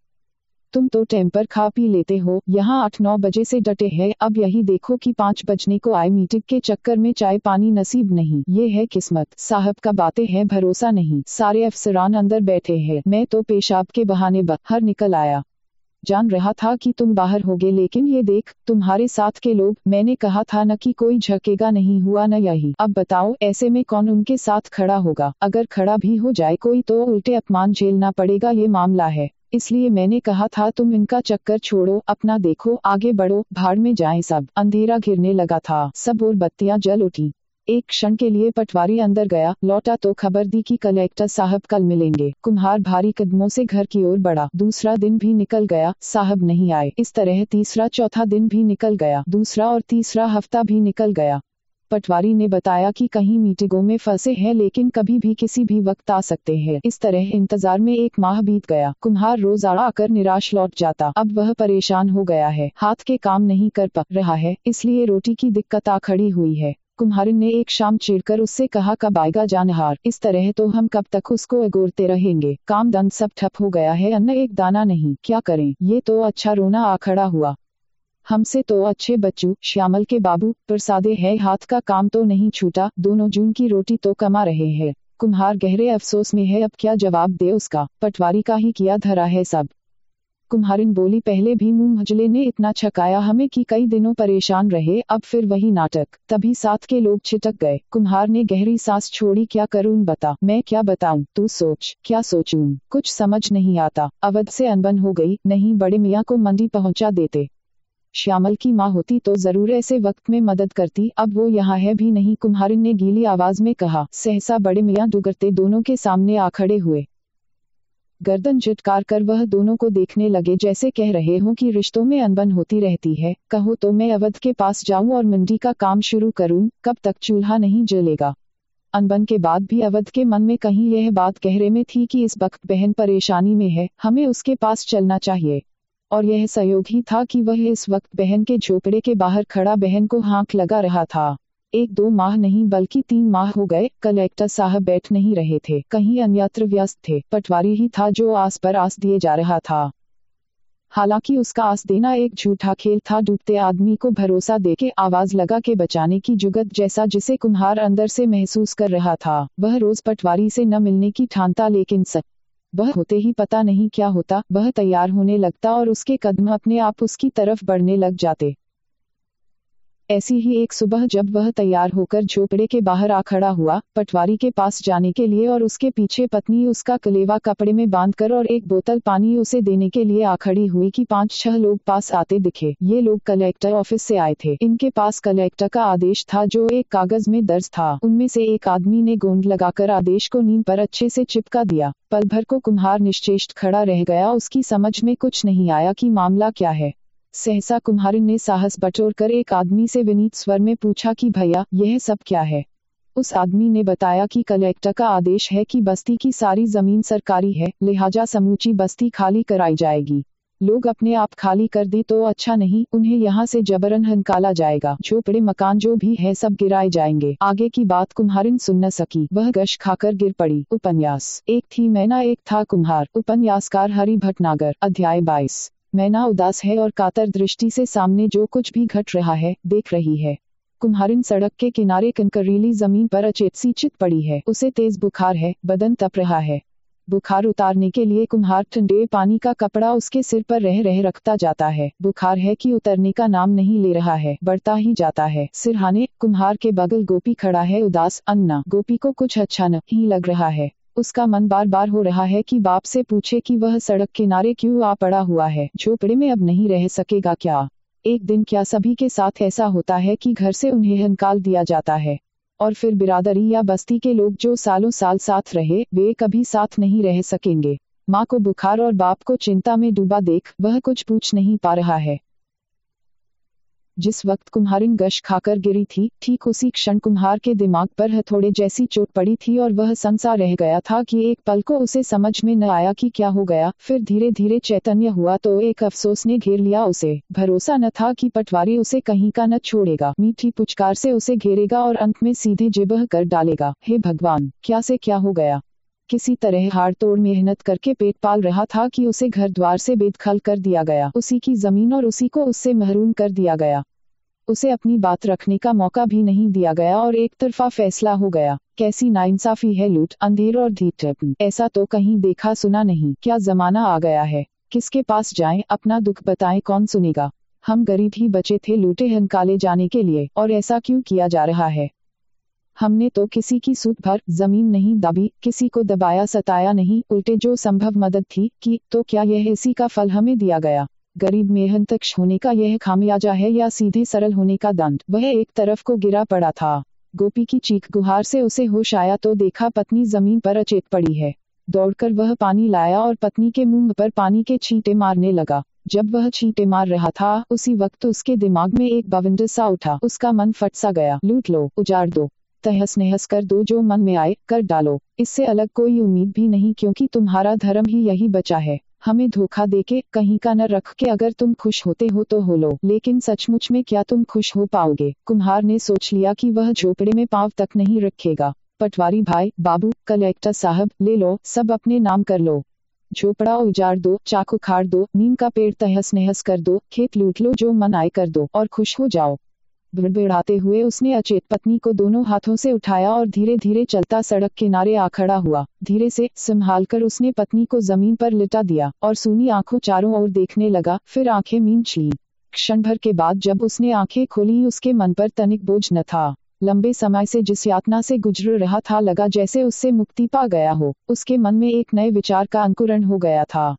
[SPEAKER 1] तुम तो टेम्पर खा पी लेते हो। यहाँ आठ नौ बजे से डटे हैं। अब यही देखो कि पाँच बजने को आए। मीटिंग के चक्कर में चाय पानी नसीब नहीं। ये है किस्मत। साहब का बातें हैं, भरोसा नहीं। सारे अफसरान अंदर बैठे हैं। मैं तो पेशाब के बहाने बाहर निकल आया। जान रहा था कि तुम बाहर होगे, लेकिन ये देख, तुम्हारे साथ के लोग, मैंने कहा था न कि कोई झकेगा नहीं हुआ न यही। अब बताओ, ऐसे में कौन उनके साथ खड़ा होगा? अगर खड़ा भी हो जाए, कोई तो उल्टे अपमान झेलना पड़ेगा, ये मामला है। इसलिए मैंने कहा था, तुम इनका चक्कर छोड़ो, अपना देखो, आगे बढ़ो, भाड़ में जाएँ सब। अंधेरा घिरने लगा था। सब और बत्तियाँ जल उठी। एक क्षण के लिए पटवारी अंदर गया। लौटा तो खबर दी कि कलेक्टर साहब कल मिलेंगे। कुम्हार भारी कदमों से घर की ओर बढ़ा। दूसरा दिन भी निकल गया। साहब नहीं आए। इस तरह तीसरा, चौथा दिन भी निकल गया। दूसरा और तीसरा हफ़्ता भी निकल गया। पटवारी ने बताया कि कहीं मीटिंगों में फंसे हैं, लेकिन कभी भी किसी भी वक्त आ सकते हैं। इस तरह इंतज़ार में एक माह बीत गया। कुम्हार रोज आकर निराश लौट जाता। अब वह परेशान हो गया है। हाथ के काम नहीं कर पा रहा है, इसलिए रोटी की दिक्कत आ खड़ी हुई है। कुम्हारिन ने एक शाम चिड़कर उससे कहा, कब आएगा जानहार? इस तरह तो हम कब तक उसको अगोरते रहेंगे। काम दंद सब ठप हो गया है, अन्न एक दाना नहीं। क्या करें? ये तो अच्छा रोना आ खड़ा हुआ। हमसे तो अच्छे बच्चू, श्यामल के बाबू, प्रसादे है, हाथ का काम तो नहीं छूटा, दोनों जून की रोटी तो कमा रहे हैं। कुम्हार गहरे अफसोस में है, अब क्या जवाब दे उसका? पटवारी का ही किया धरा है सब। कुम्हारिन बोली, पहले भी मुँह हजले ने इतना छकाया, हमें कि कई दिनों परेशान रहे, अब फिर वही नाटक। तभी साथ के लोग छिटक गए। कुम्हार ने गहरी सांस छोड़ी, क्या करूँ बता? मैं क्या बताऊँ? तू सोच, क्या सोचूं? कुछ समझ नहीं आता। अवध से अनबन हो गई, नहीं, बड़े मियाँ को मंडी पहुँचा देते। श्यामल की माँ होती तो ज़रूर ऐसे वक्त में मदद करती। अब वो यहाँ है भी नहीं, कुम्हारिन ने गीली आवाज़ में कहा। सहसा बड़े मियाँ डुगरते दोनों के सामने आ खड़े हुए। गर्दन झटकार कर वह दोनों को देखने लगे, जैसे कह रहे हों कि रिश्तों में अनबन होती रहती है। कहो तो मैं अवध के पास जाऊँ और मंडी का काम शुरू करूँ, कब तक चूल्हा नहीं जलेगा? अनबन के बाद भी अवध के मन में कहीं यह बात गहरे में थी कि इस वक्त बहन परेशानी में है, हमें उसके पास चलना चाहिए। और यह सहयोग ही था कि वह इस वक्त बहन के झोपड़े के बाहर खड़ा बहन को हाँक लगा रहा था। एक दो माह नहीं बल्कि तीन माह हो गए, कलेक्टर साहब बैठ नहीं रहे थे, कहीं अन्यत्र व्यस्त थे, पटवारी ही था जो आस पर आस दिए जा रहा था। हालाँकि उसका आस देना एक झूठा खेल था, डूबते आदमी को भरोसा देके, आवाज़ लगा के बचाने की जुगत जैसा जिसे कुम्हार अंदर से महसूस कर रहा था। वह रोज पटवारी से न मिलने की ठानता, लेकिन सच वह होते ही पता नहीं क्या होता, वह तैयार होने लगता और उसके कदम अपने आप उसकी तरफ़ बढ़ने लग जाते। ऐसी ही एक सुबह जब वह तैयार होकर झोपड़े के बाहर आ खड़ा हुआ, पटवारी के पास जाने के लिए और उसके पीछे पत्नी उसका कलेवा कपड़े में बांधकर और एक बोतल पानी उसे देने के लिए आ खड़ी हुई कि पाँच छह लोग पास आते दिखे। ये लोग कलेक्टर ऑफ़िस से आए थे। इनके पास कलेक्टर का आदेश था जो एक कागज़ में दर्ज था। उनमें से एक आदमी ने गोंद लगाकर आदेश को नींद पर अच्छे से चिपका दिया। पल भर को कुम्हार निश्चेष्ट खड़ा रह गया। उसकी समझ में कुछ नहीं आया कि मामला क्या है। सहसा कुम्हारिन ने साहस बटोर कर एक आदमी से विनीत स्वर में पूछा कि, भैया, यह सब क्या है? उस आदमी ने बताया कि कलेक्टर का आदेश है कि बस्ती की सारी ज़मीन सरकारी है, लिहाजा समूची बस्ती खाली कराई जाएगी। लोग अपने आप खाली कर दे तो अच्छा नहीं, उन्हें यहाँ से जबरन हनकाला जाएगा। झोपड़े, मकान जो भी है सब गिराए जाएँगे। आगे की बात कुम्हारिन सुन न सकी। वह गश खाकर गिर पड़ी। उपन्यास। एक थी, मैना एक था कुम्हार। उपन्यासकार हरि भटनागर अध्याय बाईस। मैना उदास है और कातर दृष्टि से सामने जो कुछ भी घट रहा है, देख रही है। कुम्हारिन सड़क के किनारे कंकरीली ज़मीन पर अचेत सी चित पड़ी है। उसे तेज बुखार है, बदन तप रहा है। बुखार उतारने के लिए कुम्हार ठंडे पानी का कपड़ा उसके सिर पर रह रह रखता जाता है। बुखार है कि उतरने का नाम नहीं ले रहा है, बढ़ता ही जाता है। सिरहाने, कुम्हार के बगल गोपी खड़ा है, उदास, अन्ना। गोपी को कुछ अच्छा नहीं लग रहा है। उसका मन बार बार हो रहा है कि बाप से पूछे कि वह सड़क किनारे क्यों आ पड़ा हुआ है? झोपड़े में अब नहीं रह सकेगा क्या? एक दिन क्या सभी के साथ ऐसा होता है कि घर से उन्हें निकाल दिया जाता है? और फिर बिरादरी या बस्ती के लोग जो सालों साल साथ रहे, वे कभी साथ नहीं रह सकेंगे। माँ को बुखार और बाप को चिंता में डूबा देख, वह कुछ पूछ नहीं पा रहा है। जिस वक्त कुम्हारिन गश खाकर गिरी थी, ठीक उसी क्षण कुम्हार के दिमाग पर हथौड़े जैसी चोट पड़ी थी और वह संसा रह गया था कि एक पल को उसे समझ में न आया कि क्या हो गया, फिर धीरे धीरे चैतन्य हुआ तो एक अफसोस ने घेर लिया उसे। भरोसा न था कि पटवारी उसे कहीं का न छोड़ेगा। मीठी पुचकार से उसे घेरेगा और अंत में सीधे जिबह कर डालेगा। हे भगवान, क्या से क्या हो गया? किसी तरह हार तोड़ मेहनत करके पेट पाल रहा था कि उसे घर द्वार से बेदखल कर दिया गया। उसी की ज़मीन और उसी को उससे महरूम कर दिया गया। उसे अपनी बात रखने का मौका भी नहीं दिया गया और एक तरफा फैसला हो गया, कैसी नाइंसाफी है लूट, अंधेर और धीट ऐसा तो कहीं देखा सुना नहीं। क्या जमाना आ गया है? किसके पास जाएँ? अपना दुख बताएँ कौन सुनेगा? हम गरीब ही बचे थे लूटे हनकाले जाने के लिए, और ऐसा क्यों किया जा रहा है? हमने तो किसी की सूद भर ज़मीन नहीं दबी, किसी को दबाया सताया नहीं। उल्टे जो संभव मदद थी कि तो क्या यह इसी का फल हमें दिया गया? गरीब मेहनतक्ष होने का यह खामियाजा है या सीधे सरल होने का दंड? वह एक तरफ़ को गिरा पड़ा था। गोपी की चीख गुहार से उसे होश आया तो देखा पत्नी ज़मीन पर अचेत पड़ी है। दौड़कर वह पानी लाया और पत्नी के मुँह पर पानी के छींटे मारने लगा। जब वह छींटे मार रहा था, उसी वक्त उसके दिमाग में एक बविंडर सा उठा। उसका मन फट सा गया। लूट लो, उजाड़ दो। तहस नहस कर दो जो मन में आए, कर डालो। इससे अलग कोई उम्मीद भी नहीं क्योंकि तुम्हारा धर्म ही यही बचा है। हमें धोखा देके कहीं का न रख के अगर तुम खुश होते हो तो हो लो, लेकिन सचमुच में क्या तुम खुश हो पाओगे? कुम्हार ने सोच लिया कि वह झोपड़े में पाव तक नहीं रखेगा। पटवारी भाई, बाबू, कलेक्टर साहब, ले लो, सब अपने नाम कर लो। झोपड़ा उजाड़ दो, चाकू खाड़ दो, नीम का पेड़ तहस नहस कर दो, खेत लूट लो, जो मन आए कर दो, और खुश हो जाओ। बिड़बिड़ाते हुए उसने अचेत पत्नी को दोनों हाथों से उठाया और धीरे धीरे चलता सड़क किनारे आ खड़ा हुआ। धीरे से संभाल कर उसने पत्नी को ज़मीन पर लिटा दिया और सुनी आँखों चारों ओर देखने लगा, फिर आँखें मींच ली क्षण भर के बाद जब उसने आँखें खोली, उसके मन पर तनिक बोझ न था। लंबे समय से जिस यातना से गुजर रहा था, लगा जैसे उससे मुक्ति पा गया हो। उसके मन में एक नए विचार का अंकुरण हो गया था।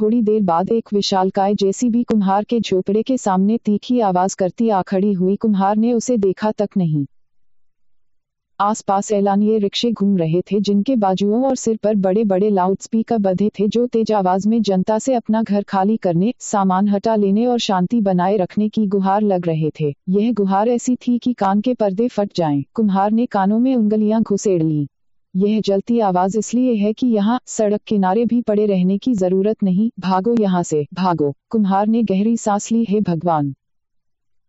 [SPEAKER 1] थोड़ी देर बाद एक विशालकाय जेसीबी कुम्हार के झोपड़े के सामने तीखी आवाज़ करती आ खड़ी हुई। कुम्हार ने उसे देखा तक नहीं। आसपास एलानिए रिक्शे घूम रहे थे, जिनके बाजुओं और सिर पर बड़े बड़े लाउडस्पीकर बधे थे, जो तेज आवाज़ में जनता से अपना घर खाली करने, सामान हटा लेने और शांति बनाए रखने की गुहार लग रहे थे। यह गुहार ऐसी थी कि कान के पर्दे फट जाएँ। कुम्हार ने कानों में उंगलियाँ घुसेड़ ली। यह जलती आवाज़ इसलिए है कि यहाँ सड़क किनारे भी पड़े रहने की ज़रूरत नहीं। भागो यहाँ से। भागो। कुम्हार ने गहरी सांस ली। है भगवान।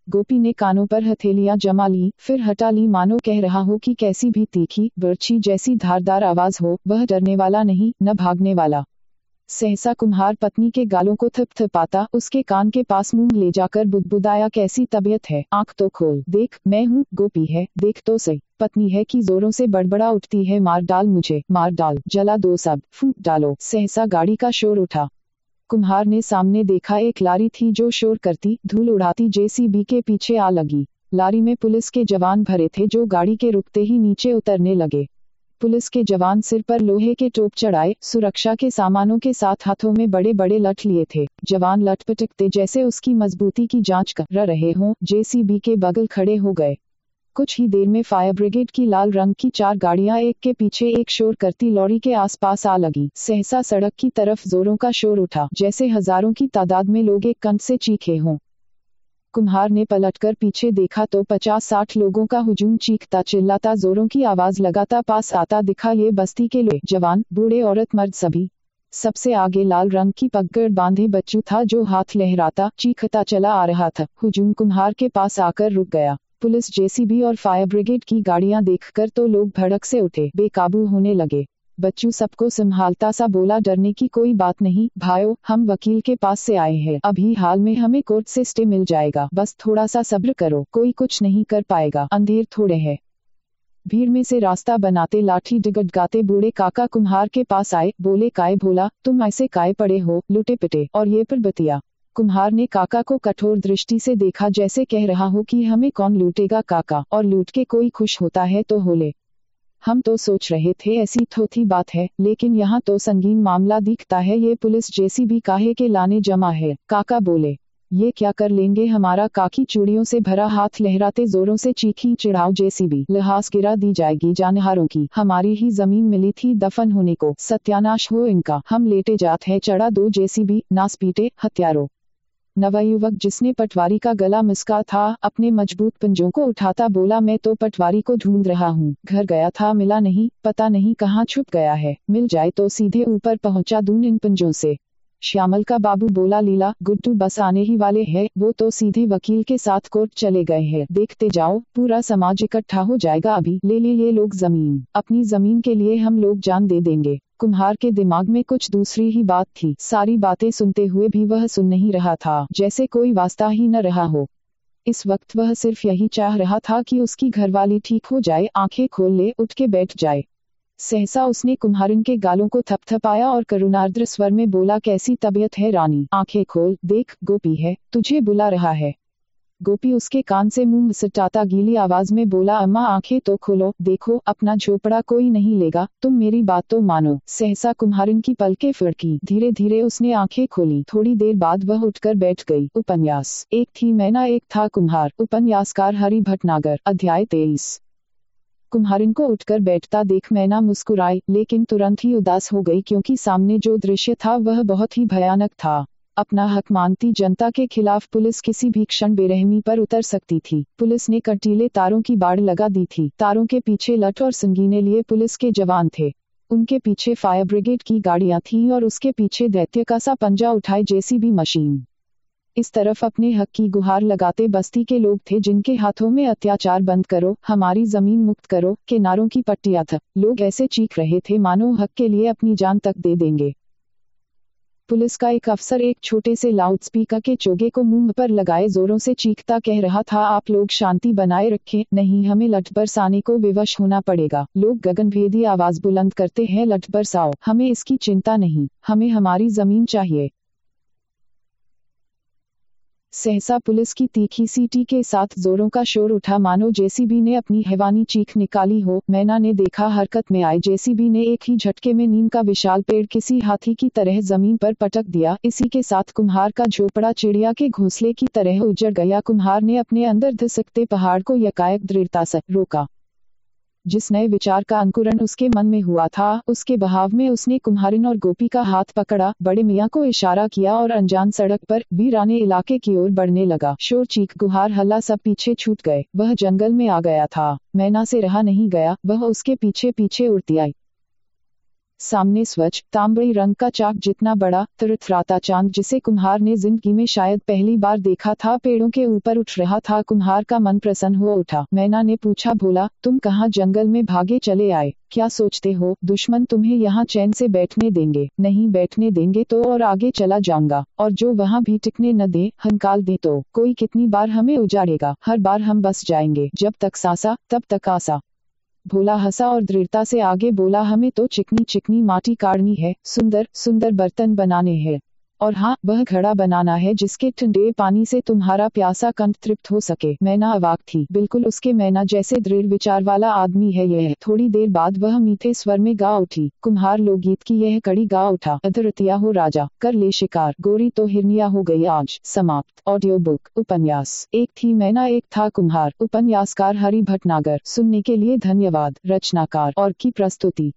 [SPEAKER 1] गोपी ने कानों पर हथेलियाँ जमा ली। फिर हटा ली। मानो कह रहा हो कि कैसी भी तीखी, बर्छी जैसी धारदार आवाज़ हो, वह डरने वाला नहीं, न भागने वाला। सहसा कुम्हार पत्नी के गालों को थप थपाता उसके कान के पास मुँह ले जाकर बुदबुदाया, कैसी तबीयत है? आँख तो खोल। देख, मैं हूँ, गोपी है। देख तो सही। पत्नी है कि जोरों से बड़बड़ा उठती है, मार डाल मुझे। मार डाल। जला दो सब। फूक डालो। सहसा गाड़ी का शोर उठा। कुम्हार ने सामने देखा, एक लारी थी जो शोर करती, धूल उड़ाती जेसीबी के पीछे आ लगी। लारी में पुलिस के जवान भरे थे, जो गाड़ी के रुकते ही नीचे उतरने लगे। पुलिस के जवान सिर पर लोहे के टोप चढ़ाए, सुरक्षा के सामानों के साथ हाथों में बड़े बड़े लठ लिए थे। जवान लटपटकते जैसे उसकी मजबूती की जाँच कर रहे हों, जेसीबी के बगल खड़े हो गए। कुछ ही देर में फायर ब्रिगेड की लाल रंग की चार गाड़ियाँ एक के पीछे एक शोर करती लॉरी के आसपास आ लगी। सहसा सड़क की तरफ़ जोरों का शोर उठा, जैसे हज़ारों की तादाद में लोग एक कंध से चीखे हों। कुम्हार ने पलटकर पीछे देखा तो पचास साठ लोगों का हुजूम चीखता चिल्लाता जोरों की आवाज़ लगाता पास आता दिखा ये बस्ती के लोग जवान, बूढ़े औरत, मर्द सभी। सबसे आगे लाल रंग की पगड़ बांधे बच्चू था जो हाथ लहराता, चीखता चला आ रहा था। हुजूम कुम्हार के पास आकर रुक गया। पुलिस जेसीबी और फायर ब्रिगेड की गाड़ियाँ देखकर तो लोग भड़क से उठे, बेकाबू होने लगे। बच्चू सबको संभालता सा बोला, डरने की कोई बात नहीं भाइयों हम वकील के पास से आए हैं। अभी हाल में हमें कोर्ट से स्टे मिल जाएगा। बस थोड़ा सा सब्र करो, कोई कुछ नहीं कर पाएगा। अंधेर थोड़े है। भीड़ में से रास्ता बनाते लाठी डिगट गाते बूढ़े काका कुम्हार के पास आए, बोले, काय भोला, तुम ऐसे काय पड़े हो लुटे पिटे और ये पर बतिया कुम्हार ने काका को कठोर दृष्टि से देखा, जैसे कह रहा हो कि हमें कौन लूटेगा काका, और लूट के कोई खुश होता है तो होले हम तो सोच रहे थे ऐसी थोथी बात है, लेकिन यहाँ तो संगीन मामला दिखता है, ये पुलिस जैसी भी काहे के लाने जमा है, काका बोले। ये क्या कर लेंगे हमारा काकी चूड़ियों से भरा हाथ लहराते जोरों से चीखी चिड़ाव जैसी भी लिहाज गिरा दी जाएगी जानहारों की, हमारी ही ज़मीन मिली थी दफन होने को, सत्यानाश हो इनका, हम लेटे जात है, चढ़ा दो जेसीबी, नास पीटे, हत्यारों। नवयुवक जिसने पटवारी का गला मिसका था, अपने मज़बूत पंजों को उठाता बोला, मैं तो पटवारी को ढूंढ रहा हूँ। घर गया था, मिला नहीं, पता नहीं कहाँ छुप गया है। मिल जाए तो सीधे ऊपर पहुँचा दून इन पंजों से। श्यामल का बाबू बोला, लीला, गुड्डू बस आने ही वाले हैं, वो तो सीधे वकील के साथ कोर्ट चले गए हैं। देखते जाओ, पूरा समाज इकट्ठा हो जाएगा अभी। ले ले ये लोग ज़मीन। अपनी ज़मीन के लिए हम लोग जान दे देंगे। कुम्हार के दिमाग में कुछ दूसरी ही बात थी। सारी बातें सुनते हुए भी वह सुन नहीं रहा था, जैसे कोई वास्ता ही न रहा हो। इस वक्त वह सिर्फ़ यही चाह रहा था कि उसकी घरवाली ठीक हो जाए, आँखें खोल ले, उठ के बैठ जाए। सहसा उसने कुम्हारिन के गालों को थपथपाया और करुणार्द्र स्वर में बोला, कैसी तबीयत है रानी? आँखें खोल, देख, गोपी है, तुझे बुला रहा है। गोपी उसके कान से मुँह सटाता गीली आवाज़ में बोला, अम्मा, आँखें तो खोलो, देखो, अपना झोपड़ा कोई नहीं लेगा, तुम मेरी बात तो मानो। सहसा कुम्हारिन की पलके फिड़की। धीरे धीरे उसने आँखें खोली। थोड़ी देर बाद वह उठकर बैठ गई। उपन्यास। एक थी मैना, एक था कुम्हार। उपन्यासकार हरि भटनागर। अध्याय तेईस। कुम्हारिन को उठकर बैठता देख मैना मुस्कुराई, लेकिन तुरंत ही उदास हो गई, क्योंकि सामने जो दृश्य था, वह बहुत ही भयानक था। अपना हक मांगती, जनता के खिलाफ पुलिस किसी भी क्षण बेरहमी पर उतर सकती थी। पुलिस ने कटीले तारों की बाढ़ लगा दी थी। तारों के पीछे लठ और संगीने लिए पुलिस के जवान थे। उनके पीछे फायर ब्रिगेड की गाड़ियाँ थीं और उसके पीछे दैत्य का सा पंजा उठाए जेसीबी मशीन। इस तरफ़ अपने हक की गुहार लगाते बस्ती के लोग थे जिनके हाथों में अत्याचार बंद करो, हमारी ज़मीन मुक्त करो के नारों की पट्टिया था। लोग ऐसे चीख रहे थे, मानो हक के लिए अपनी जान तक दे देंगे। पुलिस का एक अफसर एक छोटे से लाउडस्पीकर के चोगे को मुँह पर लगाए जोरों से चीखता कह रहा था, आप लोग शांति बनाए रखें, नहीं हमें लठ बरसाने को विवश होना पड़ेगा। लोग गगनभेदी आवाज़ बुलंद करते हैं लठ बरसाओ हमें इसकी चिंता नहीं, हमें हमारी ज़मीन चाहिए। सहसा पुलिस की तीखी सीटी के साथ जोरों का शोर उठा, मानो जेसीबी ने अपनी हैवानी चीख निकाली हो। मैना ने देखा हरकत में आए। जेसीबी ने एक ही झटके में नीम का विशाल पेड़ किसी हाथी की तरह ज़मीन पर पटक दिया। इसी के साथ कुम्हार का झोपड़ा चिड़िया के घोंसले की तरह उजड़ गया। कुम्हार ने अपने अंदर धसकते पहाड़ को यकायक दृढ़ता से रोका। जिस नए विचार का अंकुरण उसके मन में हुआ था, उसके बहाव में उसने कुम्हारिन और गोपी का हाथ पकड़ा, बड़े मियाँ को इशारा किया और अनजान सड़क पर वीराने इलाके की ओर बढ़ने लगा। शोर चीख, गुहार, हल्ला सब पीछे छूट गए। वह जंगल में आ गया था। मैना से रहा नहीं गया, वह उसके पीछे पीछे उड़ती आई। सामने स्वच्छ, तांबड़ी रंग का चाक जितना बड़ा तरथराता चाँद जिसे कुम्हार ने ज़िंदगी में शायद पहली बार देखा था, पेड़ों के ऊपर उठ रहा था, कुम्हार का मन प्रसन्न हुआ उठा। मैना ने पूछा, भोला, तुम कहाँ जंगल में भागे चले आए? क्या सोचते हो, दुश्मन तुम्हें यहाँ चैन से बैठने देंगे? नहीं, बैठने देंगे तो और आगे चला जाऊँगा। और जो वहाँ भी टिकने न दे, हंकाल दे तो। कोई कितनी बार हमें उजाड़ेगा? हर बार हम बस जाएँगे। जब तक सासा, तब तक आसा। भोला हंसा और दृढ़ता से आगे बोला, हमें तो चिकनी चिकनी माटी काटनी है, सुंदर सुंदर बर्तन बनाने हैं। और हाँ वह घड़ा बनाना है जिसके ठंडे पानी से तुम्हारा प्यासा कंठ तृप्त हो सके। मैना अवाक थी। बिल्कुल उसके मैना जैसे दृढ़ विचार वाला आदमी है यह। थोड़ी देर बाद वह मीठे स्वर में गा उठी। कुम्हार लोकगीत की यह कड़ी गा उठा। अधरतिया हो राजा, कर ले शिकार। गोरी तो हिरनिया हो गई आज। समाप्त। ऑडियो बुक उपन्यास। एक थी मैना एक था कुम्हार। उपन्यासकार हरि भटनागर सुनने के लिए धन्यवाद, रचनाकार। और की प्रस्तुति?